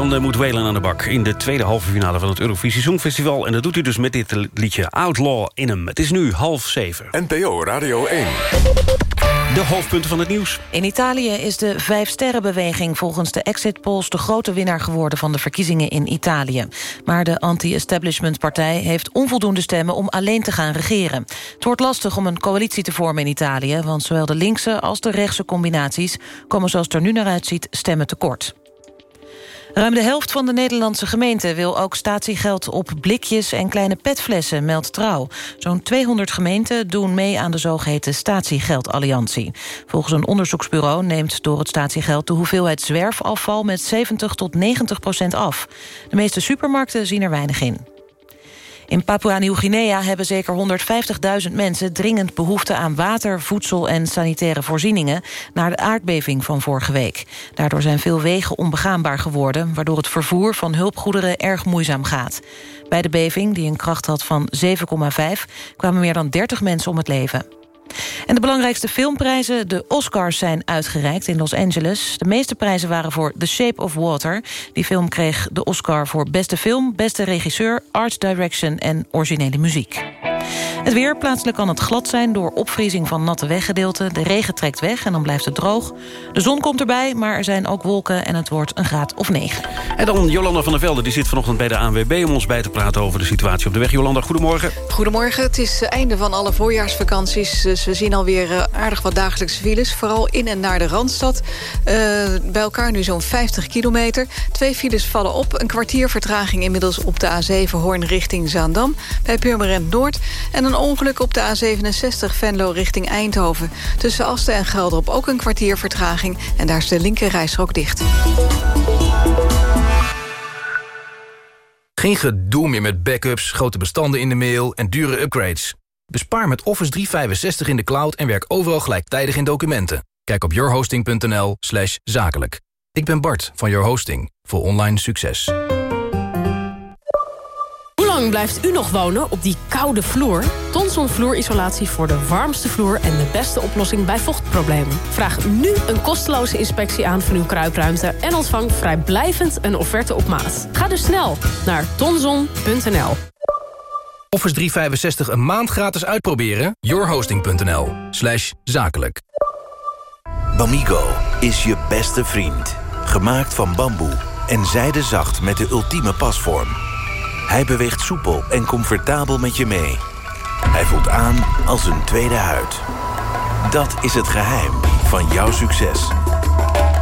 dan eh, moet Whalen aan de bak... in de tweede halve finale van het Eurovisie Songfestival. En dat doet hij dus met dit liedje Outlaw in hem. Het is nu half zeven. NPO Radio 1. De hoofdpunten van het nieuws. In Italië is de Vijfsterrenbeweging volgens de exit polls... de grote winnaar geworden van de verkiezingen in Italië. Maar de anti-establishment-partij heeft onvoldoende stemmen... om alleen te gaan regeren. Het wordt lastig om een coalitie te vormen in Italië... want zowel de linkse als de rechtse combinaties... komen zoals het er nu naar uitziet stemmen tekort. Ruim de helft van de Nederlandse gemeenten wil ook statiegeld op blikjes en kleine petflessen, meldt Trouw. Zo'n 200 gemeenten doen mee aan de zogeheten statiegeldalliantie. Volgens een onderzoeksbureau neemt door het statiegeld de hoeveelheid zwerfafval met 70 tot 90 procent af. De meeste supermarkten zien er weinig in. In Papua-Nieuw-Guinea hebben zeker 150.000 mensen... dringend behoefte aan water, voedsel en sanitaire voorzieningen... na de aardbeving van vorige week. Daardoor zijn veel wegen onbegaanbaar geworden... waardoor het vervoer van hulpgoederen erg moeizaam gaat. Bij de beving, die een kracht had van 7,5... kwamen meer dan 30 mensen om het leven. En de belangrijkste filmprijzen, de Oscars, zijn uitgereikt in Los Angeles. De meeste prijzen waren voor The Shape of Water. Die film kreeg de Oscar voor beste film, beste regisseur... art direction en originele muziek. Het weer, plaatselijk kan het glad zijn door opvriezing van natte weggedeelten. De regen trekt weg en dan blijft het droog. De zon komt erbij, maar er zijn ook wolken en het wordt een graad of 9. En dan Jolanda van der Velde, die zit vanochtend bij de ANWB... om ons bij te praten over de situatie op de weg. Jolanda, goedemorgen. Goedemorgen, het is het einde van alle voorjaarsvakanties. Dus we zien alweer eh, aardig wat dagelijkse files. Vooral in en naar de Randstad. Uh, bij elkaar nu zo'n 50 kilometer. Twee files vallen op. Een kwartier vertraging inmiddels op de A7 Hoorn richting Zaandam. Bij Purmerend Noord. En een ongeluk op de A67 Venlo richting Eindhoven. Tussen Asten en Gelderop ook een kwartier vertraging. En daar is de linker rijstrook dicht. Geen gedoe meer met backups, grote bestanden in de mail en dure upgrades. Bespaar met Office 365 in de cloud en werk overal gelijktijdig in documenten. Kijk op yourhosting.nl zakelijk. Ik ben Bart van Your Hosting voor online succes. Lang blijft u nog wonen op die koude vloer? Tonson vloerisolatie voor de warmste vloer en de beste oplossing bij vochtproblemen. Vraag nu een kosteloze inspectie aan van uw kruipruimte... en ontvang vrijblijvend een offerte op maat. Ga dus snel naar tonson.nl. Office 365 een maand gratis uitproberen? yourhosting.nl slash zakelijk. Bamigo is je beste vriend. Gemaakt van bamboe en zijdezacht met de ultieme pasvorm. Hij beweegt soepel en comfortabel met je mee. Hij voelt aan als een tweede huid. Dat is het geheim van jouw succes.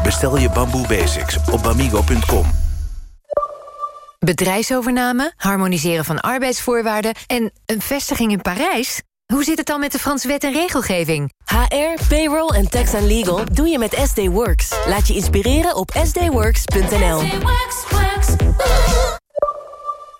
Bestel je bamboe basics op bamigo.com. Bedrijfsovername, harmoniseren van arbeidsvoorwaarden en een vestiging in Parijs? Hoe zit het dan met de Franse wet en regelgeving? HR, payroll en tax and legal doe je met SD Works. Laat je inspireren op sdworks.nl.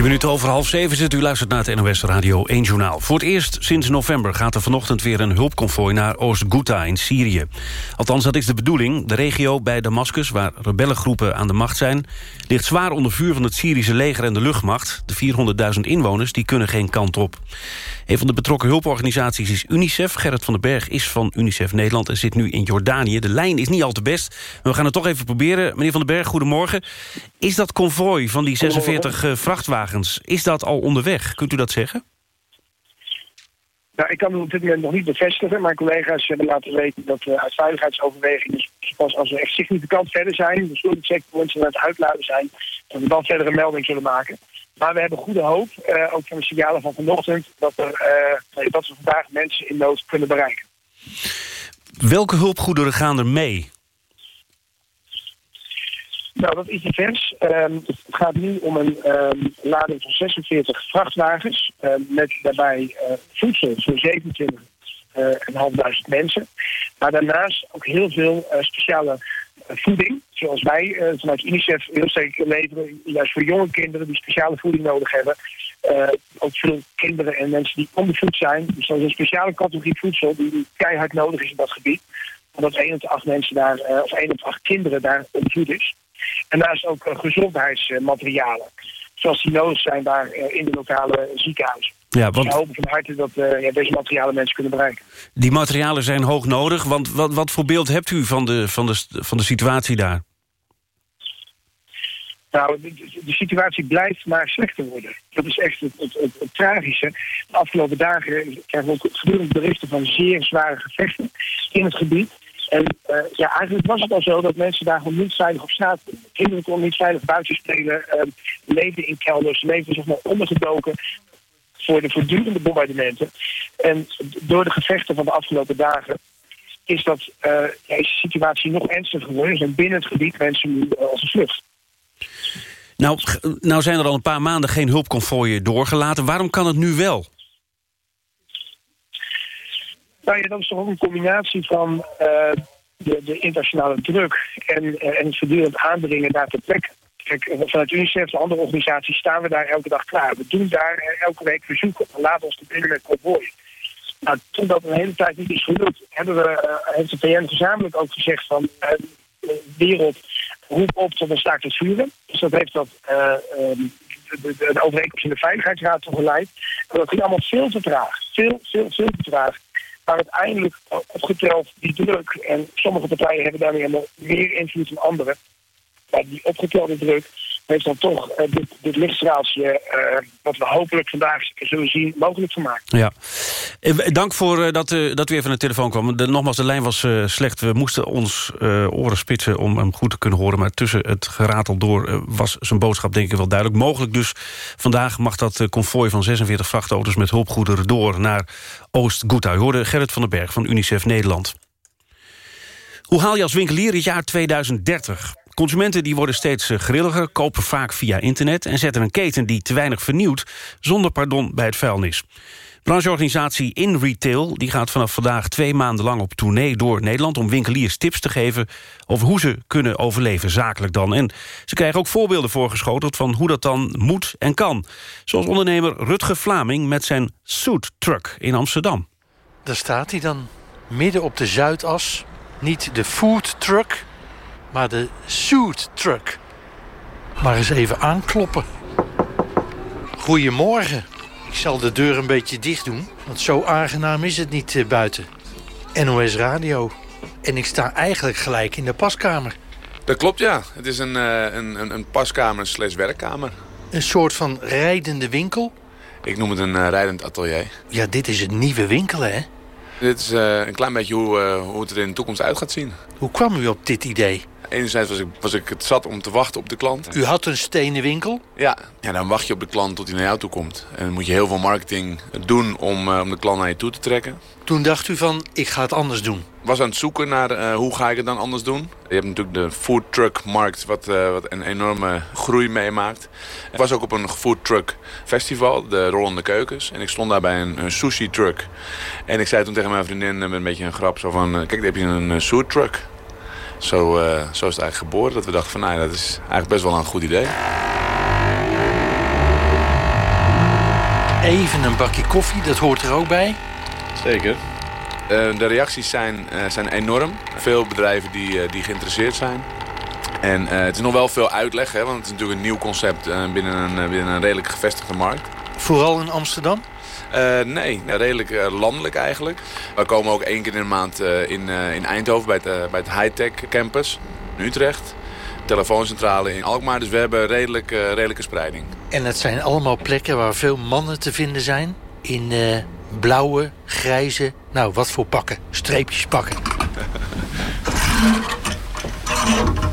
Vier minuten over half zeven zit u luistert naar het NOS Radio 1 Journaal. Voor het eerst sinds november gaat er vanochtend weer een hulpconvooi naar Oost-Ghouta in Syrië. Althans, dat is de bedoeling. De regio bij Damascus, waar rebellengroepen aan de macht zijn... ligt zwaar onder vuur van het Syrische leger en de luchtmacht. De 400.000 inwoners die kunnen geen kant op. Een van de betrokken hulporganisaties is UNICEF. Gerrit van den Berg is van UNICEF Nederland en zit nu in Jordanië. De lijn is niet al te best. We gaan het toch even proberen. Meneer van den Berg, goedemorgen. Is dat konvooi van die 46 uh, vrachtwagens, is dat al onderweg? Kunt u dat zeggen? Nou, ik kan het op dit moment nog niet bevestigen. Mijn collega's hebben laten weten dat uh, uit veiligheidsoverwegingen... Pas als we echt significant verder zijn... dus de checkpoints aan het uitladen zijn... dat we dan verder een melding zullen maken. Maar we hebben goede hoop, uh, ook van de signalen van vanochtend... dat, er, uh, dat we vandaag mensen in nood kunnen bereiken. Welke hulpgoederen gaan er mee? Nou, dat is divers. Um, het gaat nu om een um, lading van 46 vrachtwagens... Um, met daarbij uh, voedsel voor 27 uh, mensen. Maar daarnaast ook heel veel uh, speciale voeding, zoals wij vanuit UNICEF heel zeker leveren, juist voor jonge kinderen die speciale voeding nodig hebben. Ook veel kinderen en mensen die ondervoed zijn. Dus dat is een speciale categorie voedsel die keihard nodig is in dat gebied. Omdat 1 op de 8 mensen daar, uh, of 1 op de 8 kinderen daar ondervoed is. En daarnaast ook gezondheidsmaterialen. Zoals die nodig zijn daar in de lokale ziekenhuizen. Ja, want... Dus we hopen van harte dat uh, ja, deze materialen mensen kunnen bereiken. Die materialen zijn hoog nodig, want wat, wat voor beeld hebt u van de, van de, van de situatie daar? Nou, de, de, situatie blijft maar slechter worden. Dat is echt het, het, het, tragische. De afgelopen dagen krijgen we ook gedurende berichten van zeer zware gevechten in het gebied. En eh, ja, eigenlijk was het al zo dat mensen daar gewoon niet veilig op straat konden. Kinderen konden niet veilig buiten spelen, uh, leefden in kelders, leefden zeg maar ondergedoken voor de voortdurende bombardementen. En door de gevechten van de afgelopen dagen is, dat, ja, is de situatie nog ernstiger geworden. Er zijn binnen het gebied mensen nu uh, als een vlucht. Nou, nou zijn er al een paar maanden geen hulpconvooien doorgelaten. Waarom kan het nu wel? Nou ja, dat is toch ook een combinatie van uh, de, de, internationale druk en, uh, en het voortdurend aandringen daar ter plekke. Kijk, vanuit UNICEF en andere organisaties staan we daar elke dag klaar. We doen daar elke week verzoeken. Laten ons te binnen met. Nou, toen dat een hele tijd niet is gelukt, hebben we, uh, heeft de VN gezamenlijk ook gezegd van de wereld roep op tot een staakt het vuren. Dus dat heeft dat um, de, de, overeenkomst in de Veiligheidsraad toch geleid. Dat ging allemaal veel te traag. Veel, veel, veel te traag. Maar uiteindelijk opgeteld die druk. En sommige partijen hebben daarmee helemaal meer invloed dan anderen. Maar die opgetelde druk heeft dan toch uh, dit, dit lichtstraaltje... Uh, wat we hopelijk vandaag zullen zien, mogelijk gemaakt. Ja. Dank voor dat, dat u even aan de telefoon kwam. De, nogmaals, de lijn was slecht. We moesten ons oren spitsen om hem goed te kunnen horen. Maar tussen het geratel door was zijn boodschap denk ik wel duidelijk. Mogelijk dus vandaag mag dat konvooi van 46 vrachtauto's... met hulpgoederen door naar Oost-Ghouta. U hoorde Gerrit van den Berg van UNICEF Nederland. Hoe haal je als winkelier het jaar 2030? Consumenten die worden steeds grilliger, kopen vaak via internet... en zetten een keten die te weinig vernieuwt zonder pardon bij het vuilnis. Brancheorganisatie In Retail die gaat vanaf vandaag twee maanden lang op tournee door Nederland... om winkeliers tips te geven over hoe ze kunnen overleven, zakelijk dan. En ze krijgen ook voorbeelden voorgeschoteld van hoe dat dan moet en kan. Zoals ondernemer Rutger Vlaming met zijn Suit Truck in Amsterdam. Daar staat hij dan, midden op de Zuidas. Niet de food truck, maar de suit truck. Maar eens even aankloppen. Goedemorgen. Ik zal de deur een beetje dicht doen, want zo aangenaam is het niet uh, buiten. NOS Radio. En ik sta eigenlijk gelijk in de paskamer. Dat klopt, ja. Het is een, uh, een, een paskamer slash werkkamer. Een soort van rijdende winkel? Ik noem het een uh, rijdend atelier. Ja, dit is het nieuwe winkelen, hè? Dit is uh, een klein beetje hoe, uh, hoe het er in de toekomst uit gaat zien. Hoe kwam u op dit idee? Enerzijds was ik, was ik het zat om te wachten op de klant. U had een stenen winkel? Ja. ja, dan wacht je op de klant tot hij naar jou toe komt. En dan moet je heel veel marketing doen om, uh, om de klant naar je toe te trekken. Toen dacht u van, ik ga het anders doen? Ik was aan het zoeken naar uh, hoe ga ik het dan anders doen. Je hebt natuurlijk de food truck markt wat, uh, wat een enorme groei meemaakt. Ik was ook op een food truck festival, de Rollende Keukens. En ik stond daar bij een, een sushi truck. En ik zei toen tegen mijn vriendin met een beetje een grap zo van... kijk, daar heb je een uh, suit truck. Zo, uh, zo is het eigenlijk geboren. Dat we dachten van, nou, dat is eigenlijk best wel een goed idee. Even een bakje koffie, dat hoort er ook bij. Zeker. Uh, de reacties zijn, uh, zijn enorm. Veel bedrijven die, die geïnteresseerd zijn. En het is nog wel veel uitleg, hè, want het is natuurlijk een nieuw concept binnen, een, binnen een redelijk gevestigde markt. Vooral in Amsterdam? Uh, nee, redelijk uh, landelijk eigenlijk. We komen ook één keer in de maand uh, in, in Eindhoven bij het, bij het Hightech Campus in Utrecht. Telefooncentrale in Alkmaar, dus we hebben redelijk, redelijke spreiding. En het zijn allemaal plekken waar veel mannen te vinden zijn? In blauwe, grijze, nou wat voor pakken? Streepjes pakken.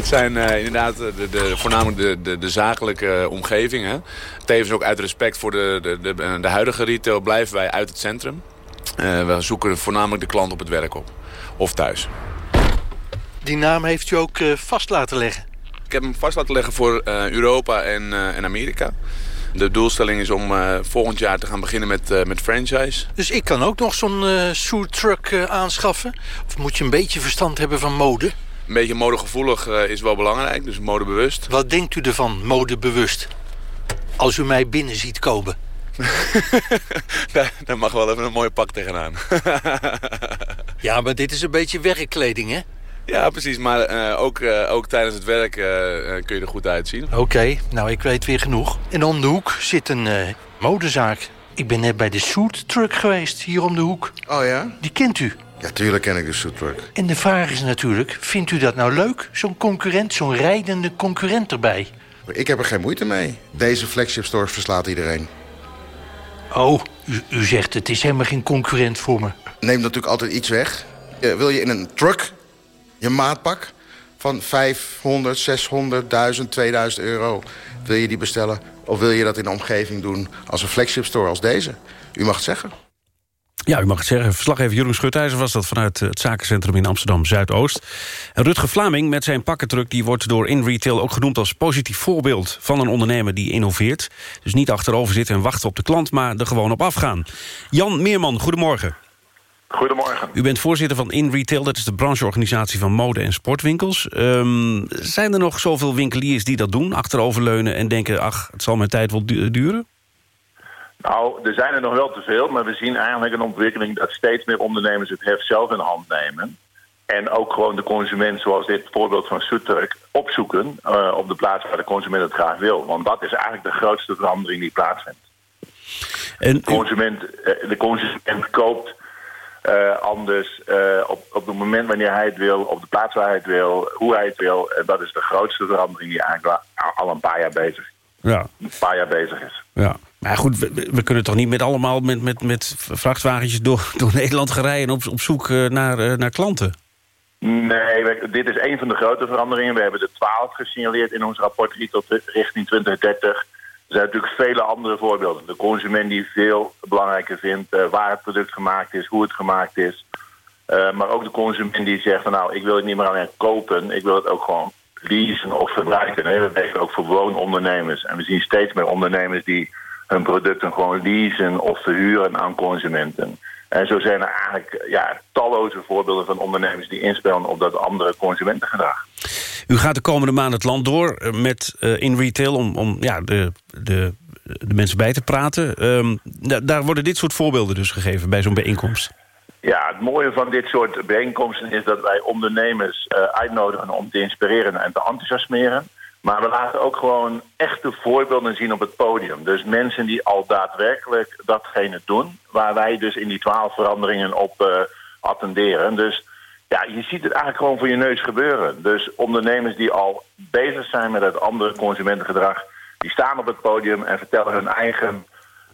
Het zijn uh, inderdaad de, de, voornamelijk de, de, de zakelijke omgevingen. Tevens ook uit respect voor de, de, de, de huidige retail blijven wij uit het centrum. Uh, we zoeken voornamelijk de klant op het werk op. Of thuis. Die naam heeft u ook uh, vast laten leggen? Ik heb hem vast laten leggen voor Europa en, en Amerika. De doelstelling is om uh, volgend jaar te gaan beginnen met, uh, met franchise. Dus ik kan ook nog zo'n uh, truck aanschaffen? Of moet je een beetje verstand hebben van mode? Een beetje modegevoelig is wel belangrijk, dus modebewust. Wat denkt u ervan, modebewust? Als u mij binnen ziet komen. daar, daar mag wel even een mooie pak tegenaan. ja, maar dit is een beetje werkkleding, hè? Ja, precies. Maar uh, ook, uh, ook tijdens het werk uh, kun je er goed uitzien. Oké, okay, nou ik weet weer genoeg. En om de hoek zit een modezaak. Ik ben net bij de Suit Truck geweest, hier om de hoek. Oh ja? Die kent u? Ja, tuurlijk ken ik de Truck. En de vraag is natuurlijk, vindt u dat nou leuk? Zo'n concurrent, zo'n rijdende concurrent erbij? Ik heb er geen moeite mee. Deze flagship stores verslaat iedereen. Oh, U, u zegt het is helemaal geen concurrent voor me. Neemt natuurlijk altijd iets weg. Eh, wil je in een truck je maatpak van 500, 600, 1000, 2000 euro... wil je die bestellen? Of wil je dat in een omgeving doen als een flagship store als deze? U mag het zeggen. Ja, u mag het zeggen. Verslaggever Jeroen Schutijzer was dat vanuit het zakencentrum in Amsterdam-Zuidoost. En Rutger Vlaming met zijn pakkentruck... die wordt door InRetail ook genoemd als positief voorbeeld... van een ondernemer die innoveert. Dus niet achterover zitten en wachten op de klant... maar er gewoon op afgaan. Jan Meerman, goedemorgen. Goedemorgen. U bent voorzitter van InRetail, dat is de brancheorganisatie van mode- en sportwinkels. Ehm, zijn er nog zoveel winkeliers die dat doen, achteroverleunen en denken... ach, het zal mijn tijd wel du- duren? Nou, er zijn er nog wel te veel, maar we zien eigenlijk een ontwikkeling dat steeds meer ondernemers het heft zelf in hand nemen. En ook gewoon de consument, zoals dit voorbeeld van Soeturk, opzoeken eh, op de plaats waar de consument het graag wil. Want dat is eigenlijk de grootste verandering die plaatsvindt. En, de, consument, eh, de consument koopt eh, anders op, op het moment wanneer hij het wil, op de plaats waar hij het wil, hoe hij het wil. Dat is de grootste verandering die eigenlijk al- al een paar jaar bezig, Ja. een paar jaar bezig is. Ja. Maar goed, we, we- we kunnen toch niet met allemaal met, met, met vrachtwagentjes door, door Nederland gaan rijden... op, op zoek eh, naar, eh, naar klanten? Nee, we- dit is een van de grote veranderingen. We hebben er 12 gesignaleerd in ons rapport Retail richting 2030. Er zijn natuurlijk vele andere voorbeelden. De consument die veel belangrijker vindt eh, waar het product gemaakt is, hoe het gemaakt is. Maar ook de consument die zegt van nou, ik wil het niet meer alleen kopen, ik wil het ook gewoon leasen of verbruiken. Hè. Dat werkt ook voor woonondernemers. En we zien steeds meer ondernemers die hun producten gewoon leasen of verhuren aan consumenten. En zo zijn er eigenlijk ja, talloze voorbeelden van ondernemers die inspelen op dat andere consumentengedrag. U gaat de komende maand het land door eh, met eh, in retail om, om ja, de, de, de mensen bij te praten. Ehm, da- daar worden dit soort voorbeelden dus gegeven bij zo'n bijeenkomst. Ja, het mooie van dit soort bijeenkomsten is dat wij ondernemers eh, uitnodigen om te inspireren en te enthousiasmeren. Maar we laten ook gewoon echte voorbeelden zien op het podium. Dus mensen die al daadwerkelijk datgene doen, waar wij dus in die twaalf veranderingen op eh, attenderen. Dus ja, je ziet het eigenlijk gewoon voor je neus gebeuren. Dus ondernemers die al bezig zijn met het andere consumentengedrag, die staan op het podium en vertellen hun eigen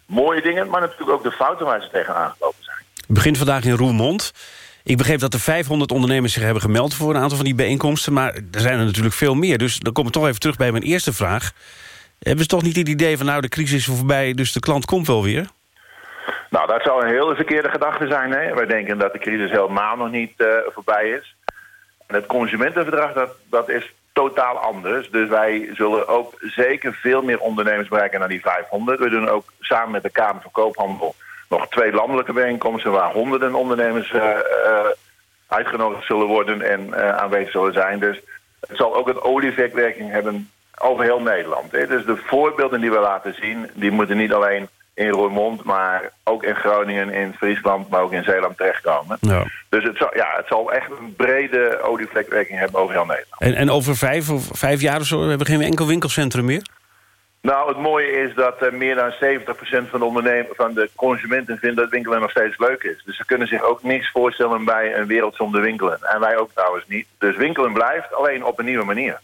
mooie dingen, maar natuurlijk ook de fouten waar ze tegenaan gelopen zijn. Het begint vandaag in Roermond. Ik begreep dat er 500 ondernemers zich hebben gemeld... voor een aantal van die bijeenkomsten, maar er zijn er natuurlijk veel meer. Dus dan kom ik toch even terug bij mijn eerste vraag. Hebben ze toch niet het idee van... nou, de crisis is voorbij, dus de klant komt wel weer? Nou, dat zou een hele verkeerde gedachte zijn. Hè? Wij denken dat de crisis helemaal nog niet eh, voorbij is. En het consumentenverdrag, dat, dat is totaal anders. Dus wij zullen ook zeker veel meer ondernemers bereiken dan die 500. We doen ook samen met de Kamer van Koophandel nog twee landelijke bijeenkomsten... waar honderden ondernemers eh, eh, uitgenodigd zullen worden en eh, aanwezig zullen zijn. Dus het zal ook een olieeffectwerking hebben over heel Nederland. Hè? Dus de voorbeelden die we laten zien, die moeten niet alleen in Roermond, maar ook in Groningen, in Friesland, maar ook in Zeeland terechtkomen. Ja. Dus het zal, ja, het zal echt een brede olievlekwerking hebben over heel Nederland. En, en over vijf, of vijf jaar of zo hebben we geen enkel winkelcentrum meer? Nou, het mooie is dat eh, meer dan 70% van de, van de consumenten vindt dat winkelen nog steeds leuk is. Dus ze kunnen zich ook niks voorstellen bij een wereld zonder winkelen. En wij ook trouwens niet. Dus winkelen blijft, alleen op een nieuwe manier.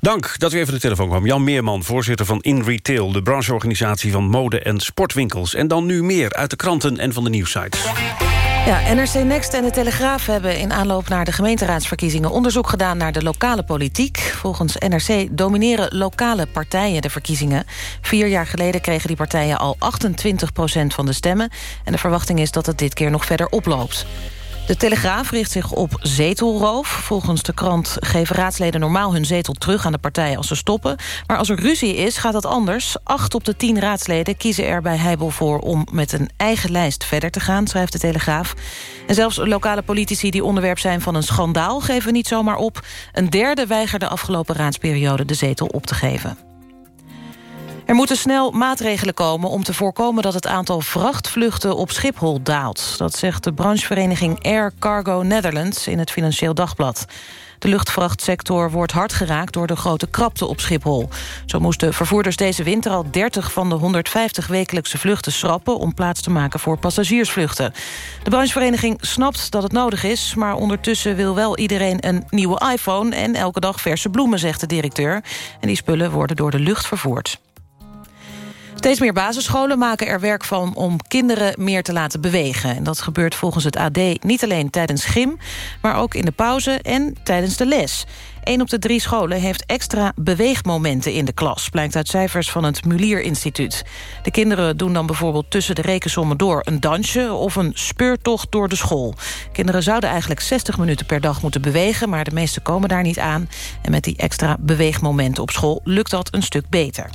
Dank dat u even de telefoon kwam. Jan Meerman, voorzitter van InRetail... de brancheorganisatie van mode- en sportwinkels. En dan nu meer uit de kranten en van de nieuwsites. Ja, NRC Next en de Telegraaf hebben in aanloop naar de gemeenteraadsverkiezingen onderzoek gedaan naar de lokale politiek. Volgens NRC domineren lokale partijen de verkiezingen. Vier jaar geleden kregen die partijen al 28% van de stemmen. En de verwachting is dat het dit keer nog verder oploopt. De Telegraaf richt zich op zetelroof. Volgens de krant geven raadsleden normaal hun zetel terug aan de partij als ze stoppen. Maar als er ruzie is, gaat dat anders. Acht op de tien raadsleden kiezen er bij Heibel voor... om met een eigen lijst verder te gaan, schrijft de Telegraaf. En zelfs lokale politici die onderwerp zijn van een schandaal... geven niet zomaar op. Een derde weigerde afgelopen raadsperiode de zetel op te geven. Er moeten snel maatregelen komen om te voorkomen dat het aantal vrachtvluchten op Schiphol daalt. Dat zegt de branchevereniging Air Cargo Netherlands in het Financieel Dagblad. De luchtvachtsector wordt hard geraakt door de grote krapte op Schiphol. Zo moesten vervoerders deze winter al 30 van de 150 wekelijkse vluchten schrappen... om plaats te maken voor passagiersvluchten. De branchevereniging snapt dat het nodig is... maar ondertussen wil wel iedereen een nieuwe iPhone... en elke dag verse bloemen, zegt de directeur. En die spullen worden door de lucht vervoerd. Steeds meer basisscholen maken er werk van om kinderen meer te laten bewegen. En dat gebeurt volgens het AD niet alleen tijdens gym... maar ook in de pauze en tijdens de les. Een op de drie scholen heeft extra beweegmomenten in de klas... blijkt uit cijfers van het Mulier Instituut. De kinderen doen dan bijvoorbeeld tussen de rekensommen door... een dansje of een speurtocht door de school. Kinderen zouden eigenlijk 60 minuten per dag moeten bewegen... maar de meesten komen daar niet aan. En met die extra beweegmomenten op school lukt dat een stuk beter.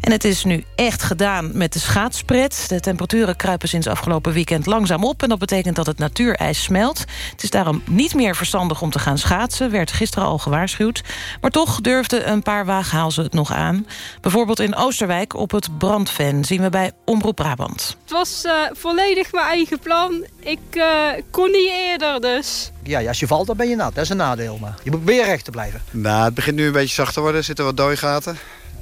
En het is nu echt gedaan met de schaatspret. De temperaturen kruipen sinds afgelopen weekend langzaam op... en dat betekent dat het natuurijs smelt. Het is daarom niet meer verstandig om te gaan schaatsen... werd gisteren al gewaarschuwd. Maar toch durfden een paar waaghalzen het nog aan. Bijvoorbeeld in Oosterwijk op het Brandven... zien we bij Omroep Brabant. Het was uh, volledig mijn eigen plan. Ik uh, kon niet eerder dus. Ja, als je valt, dan ben je nat. Dat is een nadeel. Maar je moet weer recht te blijven. Nou, het begint nu een beetje zacht te worden. Er zitten wat dooigaten.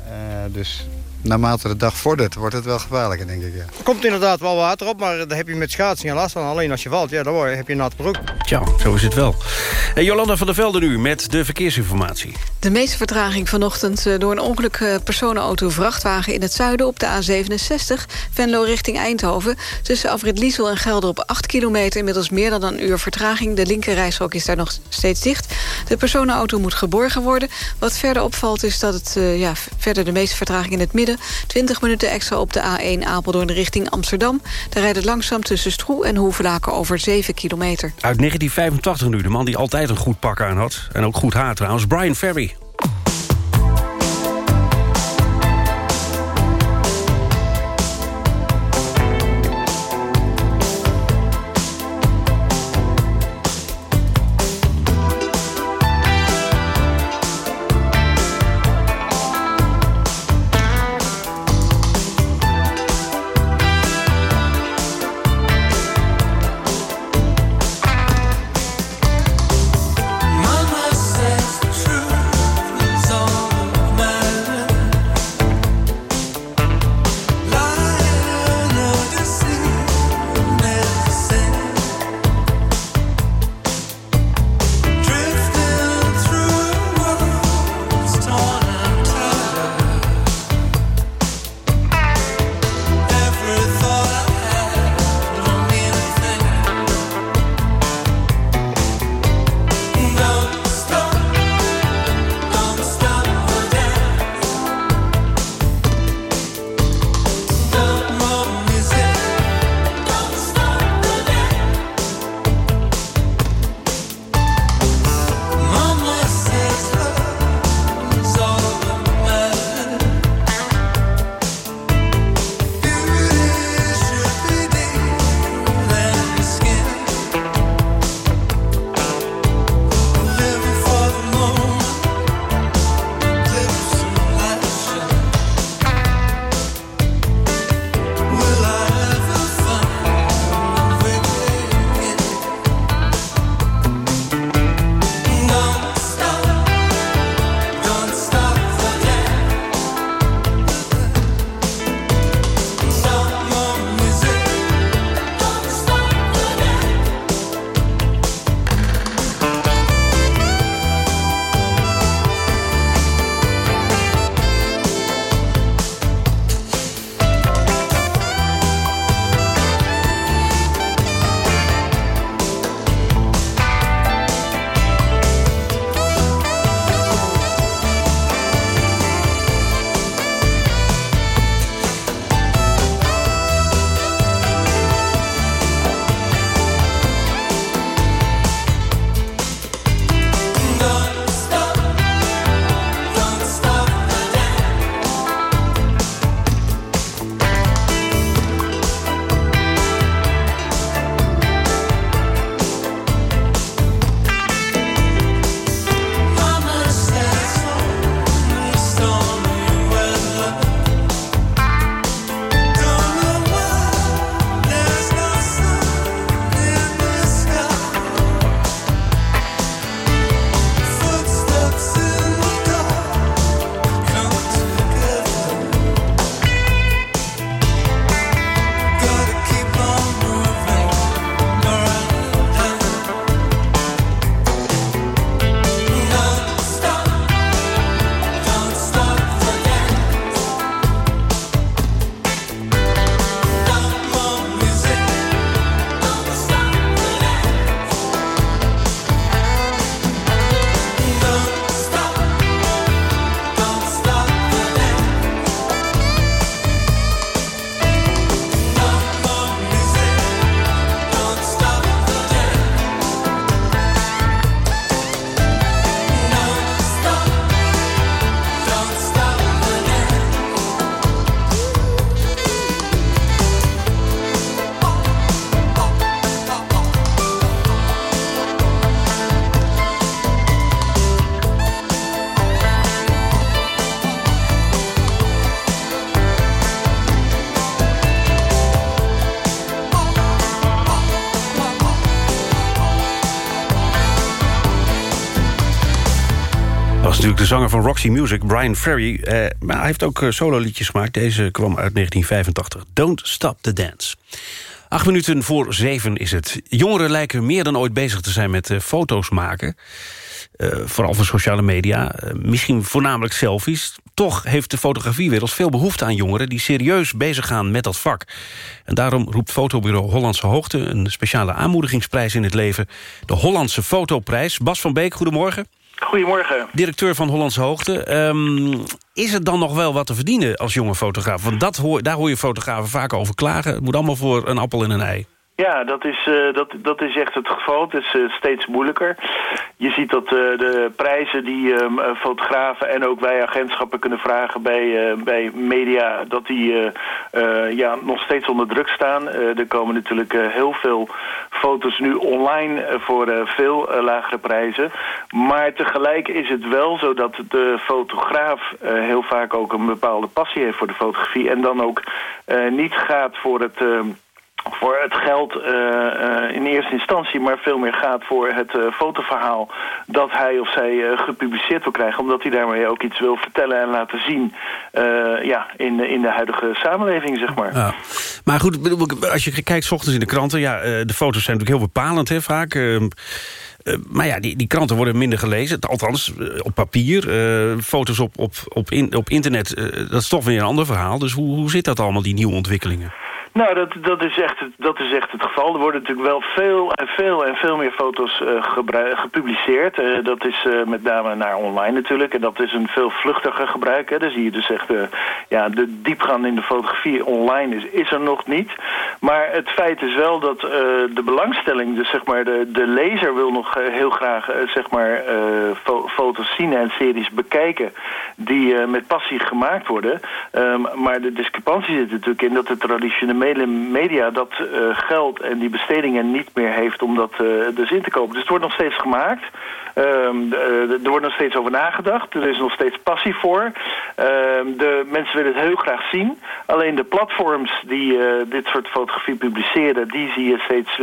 Uh, dus naarmate de dag vordert, wordt het wel gevaarlijker, denk ik. Ja. Er komt inderdaad wel water op, maar daar heb je met schaatsen geen last van. Alleen als je valt, ja, dan heb je een nat broek. Tja, zo is het wel. En Jolanda van der Velde nu met de verkeersinformatie. De meeste vertraging vanochtend eh, door een ongeluk personenauto-vrachtwagen... in het zuiden op de A67, Venlo richting Eindhoven. Tussen Afrit Liesel en Gelder op 8 kilometer... inmiddels meer dan een uur vertraging. De linkerrijstrook is daar nog steeds dicht. De personenauto moet geborgen worden. Wat verder opvalt is dat het uh, ja, verder de meeste vertraging in het midden 20 minuten extra op de A1 Apeldoorn richting Amsterdam. Daar rijdt het langzaam tussen Stroe en Hoevelaken over 7 kilometer. Uit 1985 nu, de man die altijd een goed pak aan had. En ook goed haar trouwens, Brian Ferry. Zanger van Roxy Music, Brian Ferry. Eh, maar hij heeft ook solo liedjes gemaakt. Deze kwam uit 1985. Don't Stop the Dance. Acht minuten voor zeven is het. Jongeren lijken meer dan ooit bezig te zijn met foto's maken. Uh, vooral voor sociale media. Misschien voornamelijk selfies. Toch heeft de fotografiewereld veel behoefte aan jongeren... die serieus bezig gaan met dat vak. En daarom roept fotobureau Hollandse Hoogte... een speciale aanmoedigingsprijs in het leven. De Hollandse Fotoprijs. Bas van Beek, goedemorgen. Goedemorgen. Directeur van Hollandse Hoogte. Um, is er dan nog wel wat te verdienen als jonge fotograaf? Want dat hoor, daar hoor je fotografen vaak over klagen. Het moet allemaal voor een appel en een ei. Ja, dat is, uh, dat, dat is echt het geval. Het is uh, steeds moeilijker. Je ziet dat uh, de prijzen die ehm, fotografen en ook wij agentschappen kunnen vragen bij, bij media, dat die ja, nog steeds onder druk staan. er komen natuurlijk heel veel foto's nu online voor veel lagere prijzen. Maar tegelijk is het wel zo dat de fotograaf heel vaak ook een bepaalde passie heeft voor de fotografie. En dan ook niet gaat voor het ehm, voor het geld uh, uh, in eerste instantie, maar veel meer gaat voor het uh, fotoverhaal dat hij of zij gepubliceerd wil krijgen, omdat hij daarmee ook iets wil vertellen en laten zien ja, in, in de huidige samenleving, zeg maar. Ja. Maar goed, als je kijkt s ochtends in de kranten, ja, de foto's zijn natuurlijk heel bepalend, hè, vaak. Maar ja, die, die kranten worden minder gelezen. Althans, op papier. foto's op, op, op, in, op internet, dat is toch weer een ander verhaal. Dus hoe, hoe zit dat allemaal, die nieuwe ontwikkelingen? Nou, dat, dat, is echt, dat is echt het geval. Er worden natuurlijk wel veel en veel en veel meer foto's uh, gepubliceerd. Uh, dat is uh, met name naar online natuurlijk. En dat is een veel vluchtiger gebruik. Hè. Daar zie je dus echt, ja, de diepgang in de fotografie online is, is er nog niet. Maar het feit is wel dat de belangstelling, dus zeg maar de, de lezer wil nog heel graag zeg maar, fo foto's zien en series bekijken die met passie gemaakt worden. Um, maar de discrepantie zit natuurlijk in dat de traditionele media dat uh, geld en die bestedingen niet meer heeft om dat uh, dus in te kopen. Dus het wordt nog steeds gemaakt. Um, er wordt nog steeds over nagedacht. Er is nog steeds passie voor. Um, de mensen willen het heel graag zien. Alleen de platforms die uh, dit soort fotografie publiceren... die zie je steeds,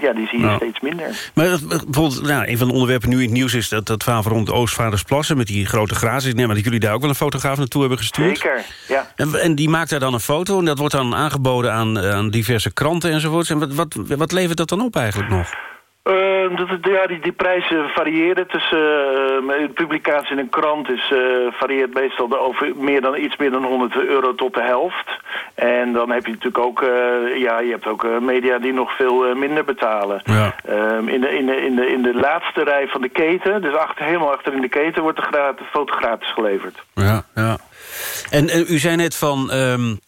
ja, die zie je nou. steeds minder. Maar bijvoorbeeld, nou, een van de onderwerpen nu in het nieuws... is dat, dat verhaal rond Oostvaardersplassen met die grote grazen. Ik neem maar dat jullie daar ook wel een fotograaf naartoe hebben gestuurd. Zeker, ja. En, en die maakt daar dan een foto en dat wordt dan aangeboden aan, aan diverse kranten enzovoorts. En wat, wat, wat levert dat dan op eigenlijk nog? Uh, dat, ja, die, die prijzen variëren tussen uh, publicatie in een krant is, uh, varieert meestal over meer dan iets meer dan 100 euro tot de helft. En dan heb je natuurlijk ook, ja, je hebt ook media die nog veel minder betalen. Ja. Um, in, de, in, de, in, de, in de laatste rij van de keten, dus achter, helemaal achter in de keten, wordt de gratis, foto gratis geleverd. Ja, ja. En, en u zei net van. Um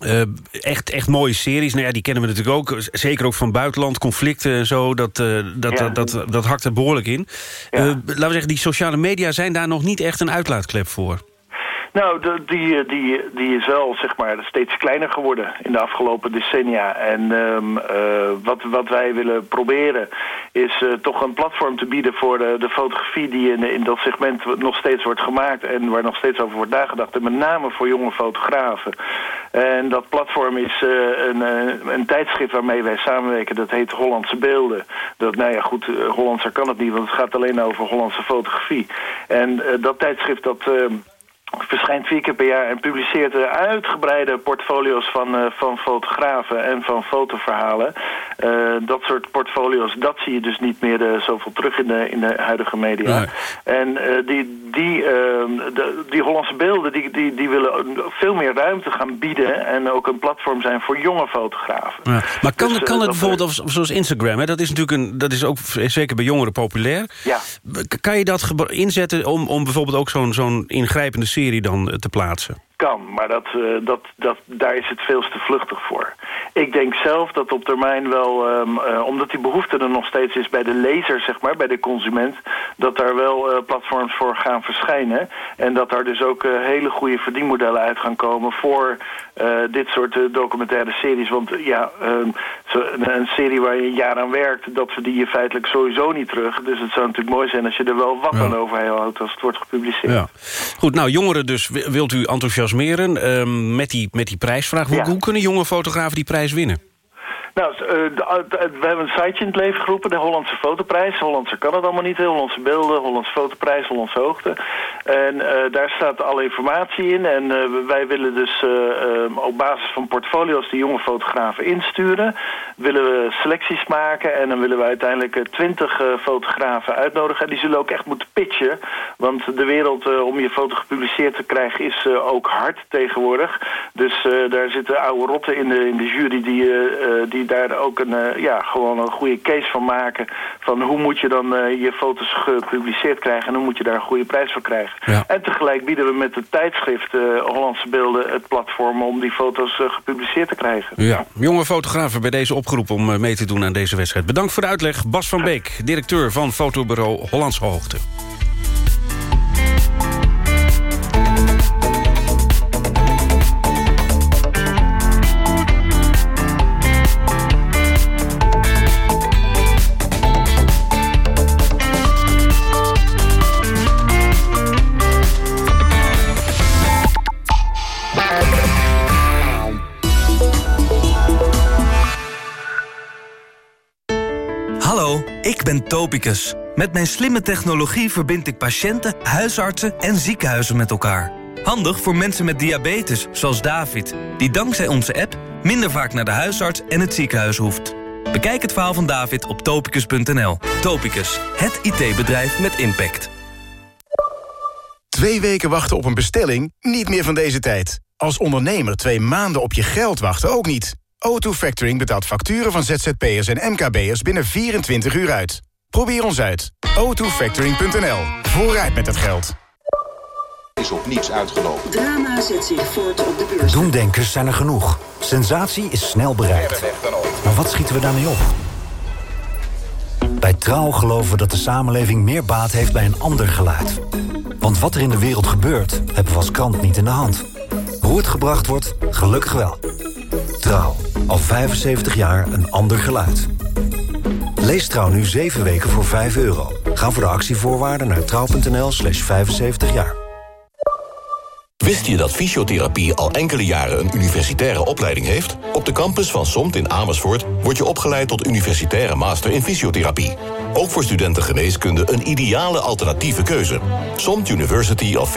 uh, echt, echt mooie series. Nou ja, die kennen we natuurlijk ook. Zeker ook van buitenland, conflicten en zo. Dat, uh, dat, ja. dat, dat, dat, hakt er behoorlijk in. Ja. Uh, laten we zeggen, die sociale media zijn daar nog niet echt een uitlaatklep voor. Nou, de, die, die, die is wel zeg maar, steeds kleiner geworden in de afgelopen decennia. En um, uh, wat, wat wij willen proberen is uh, toch een platform te bieden voor de, de fotografie die in, in dat segment nog steeds wordt gemaakt en waar nog steeds over wordt nagedacht. En met name voor jonge fotografen. En dat platform is een, een tijdschrift waarmee wij samenwerken. Dat heet Hollandse Beelden. Dat, nou ja, goed, Hollandser kan het niet, want het gaat alleen over Hollandse fotografie. En dat tijdschrift dat verschijnt vier keer per jaar en publiceert uitgebreide portfolio's van, uh, van fotografen en van fotoverhalen. Uh, dat soort portfolio's, dat zie je dus niet meer uh, zoveel terug in de, in de huidige media. En die, die, de, die Hollandse beelden, die, die, die willen veel meer ruimte gaan bieden en ook een platform zijn voor jonge fotografen. Ja. Maar kan, dus, kan het bijvoorbeeld, zoals Instagram, hè, dat is natuurlijk een, dat is ook zeker bij jongeren populair. Ja. Kan je dat inzetten om, om bijvoorbeeld ook zo'n zo'n ingrijpende serie dan te plaatsen? Kan, maar dat, uh, dat, dat, daar is het veel te vluchtig voor. Ik denk zelf dat op termijn wel, um, uh, omdat die behoefte er nog steeds is bij de lezer, zeg maar, bij de consument, dat daar wel uh, platforms voor gaan verschijnen. En dat daar dus ook hele goede verdienmodellen uit gaan komen voor dit soort documentaire series. Want ja, um, zo, een serie waar je een jaar aan werkt, dat verdien je feitelijk sowieso niet terug. Dus het zou natuurlijk mooi zijn als je er wel wat ja. aan overhoudt als het wordt gepubliceerd. Ja. Goed, nou jongeren dus, wilt u uh, met, die, met die prijsvraag. Hoe, ja. hoe kunnen jonge fotografen die prijs winnen? Nou, eh, de- de- we hebben een siteje in het leven geroepen, de Hollandse Fotoprijs. Hollandse kan het allemaal niet. Hollandse beelden, Hollandse Fotoprijs, Hollandse hoogte. En eh, daar staat alle informatie in. En eh, wij willen dus eh, eh, op basis van portfolio's die jonge fotografen insturen... willen we selecties maken en dan willen we uiteindelijk twintig fotografen uitnodigen. En die zullen ook echt moeten pitchen. Want de wereld eh, om je foto gepubliceerd te krijgen is eh, ook hard tegenwoordig. Dus eh, daar zitten oude rotten in de, in de jury die, eh, eh, die daar ook een, eh, ja, gewoon een goede case van maken. Van hoe moet je dan eh, je foto's gepubliceerd krijgen en hoe moet je daar een goede prijs voor krijgen. En tegelijk bieden we met het tijdschrift eh, Hollandse Beelden het platform om die foto's gepubliceerd te krijgen. Ja, jonge fotografen bij deze oproep om mee te doen aan deze wedstrijd. Bedankt voor de uitleg. Bas van Beek, directeur van fotobureau Hollandse Hoogte. Ben Topicus. Met mijn slimme technologie verbind ik patiënten, huisartsen en ziekenhuizen met elkaar. Handig voor mensen met diabetes, zoals David... die dankzij onze app minder vaak naar de huisarts en het ziekenhuis hoeft. Bekijk het verhaal van David op topicus.nl. Topicus, het IT-bedrijf met impact. Twee weken wachten op een bestelling? Niet meer van deze tijd. Als ondernemer twee maanden op je geld wachten ook niet. O2 Factoring betaalt facturen van ZZP'ers en MKB'ers binnen 24 uur uit. Probeer ons uit. o2factoring.nl. Vooruit met het geld. is op niets uitgelopen. Drama zet zich voort op de beurs. Doemdenkers zijn er genoeg. Sensatie is snel bereikt. Maar wat schieten we daarmee op? Bij Trouw geloven we dat de samenleving meer baat heeft bij een ander geluid. Want wat er in de wereld gebeurt, hebben we als krant niet in de hand. Hoe het gebracht wordt, gelukkig wel. Trouw, al 75 jaar een ander geluid. Lees Trouw nu 7 weken voor 5 euro. Ga voor de actievoorwaarden naar trouw.nl slash 75 jaar. Wist je dat fysiotherapie al enkele jaren een universitaire opleiding heeft? Op de campus van SOMT in Amersfoort word je opgeleid tot universitaire master in fysiotherapie. Ook voor studenten geneeskunde een ideale alternatieve keuze. SOMT University of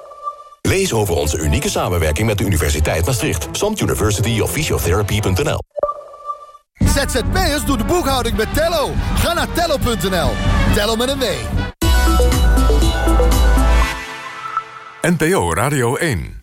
Lees over onze unieke samenwerking met de Universiteit Maastricht. SOMT University of Physiotherapy.nl ZZP'ers doen de boekhouding met Tello. Ga naar tello.nl. Tello met een W. NPO Radio 1.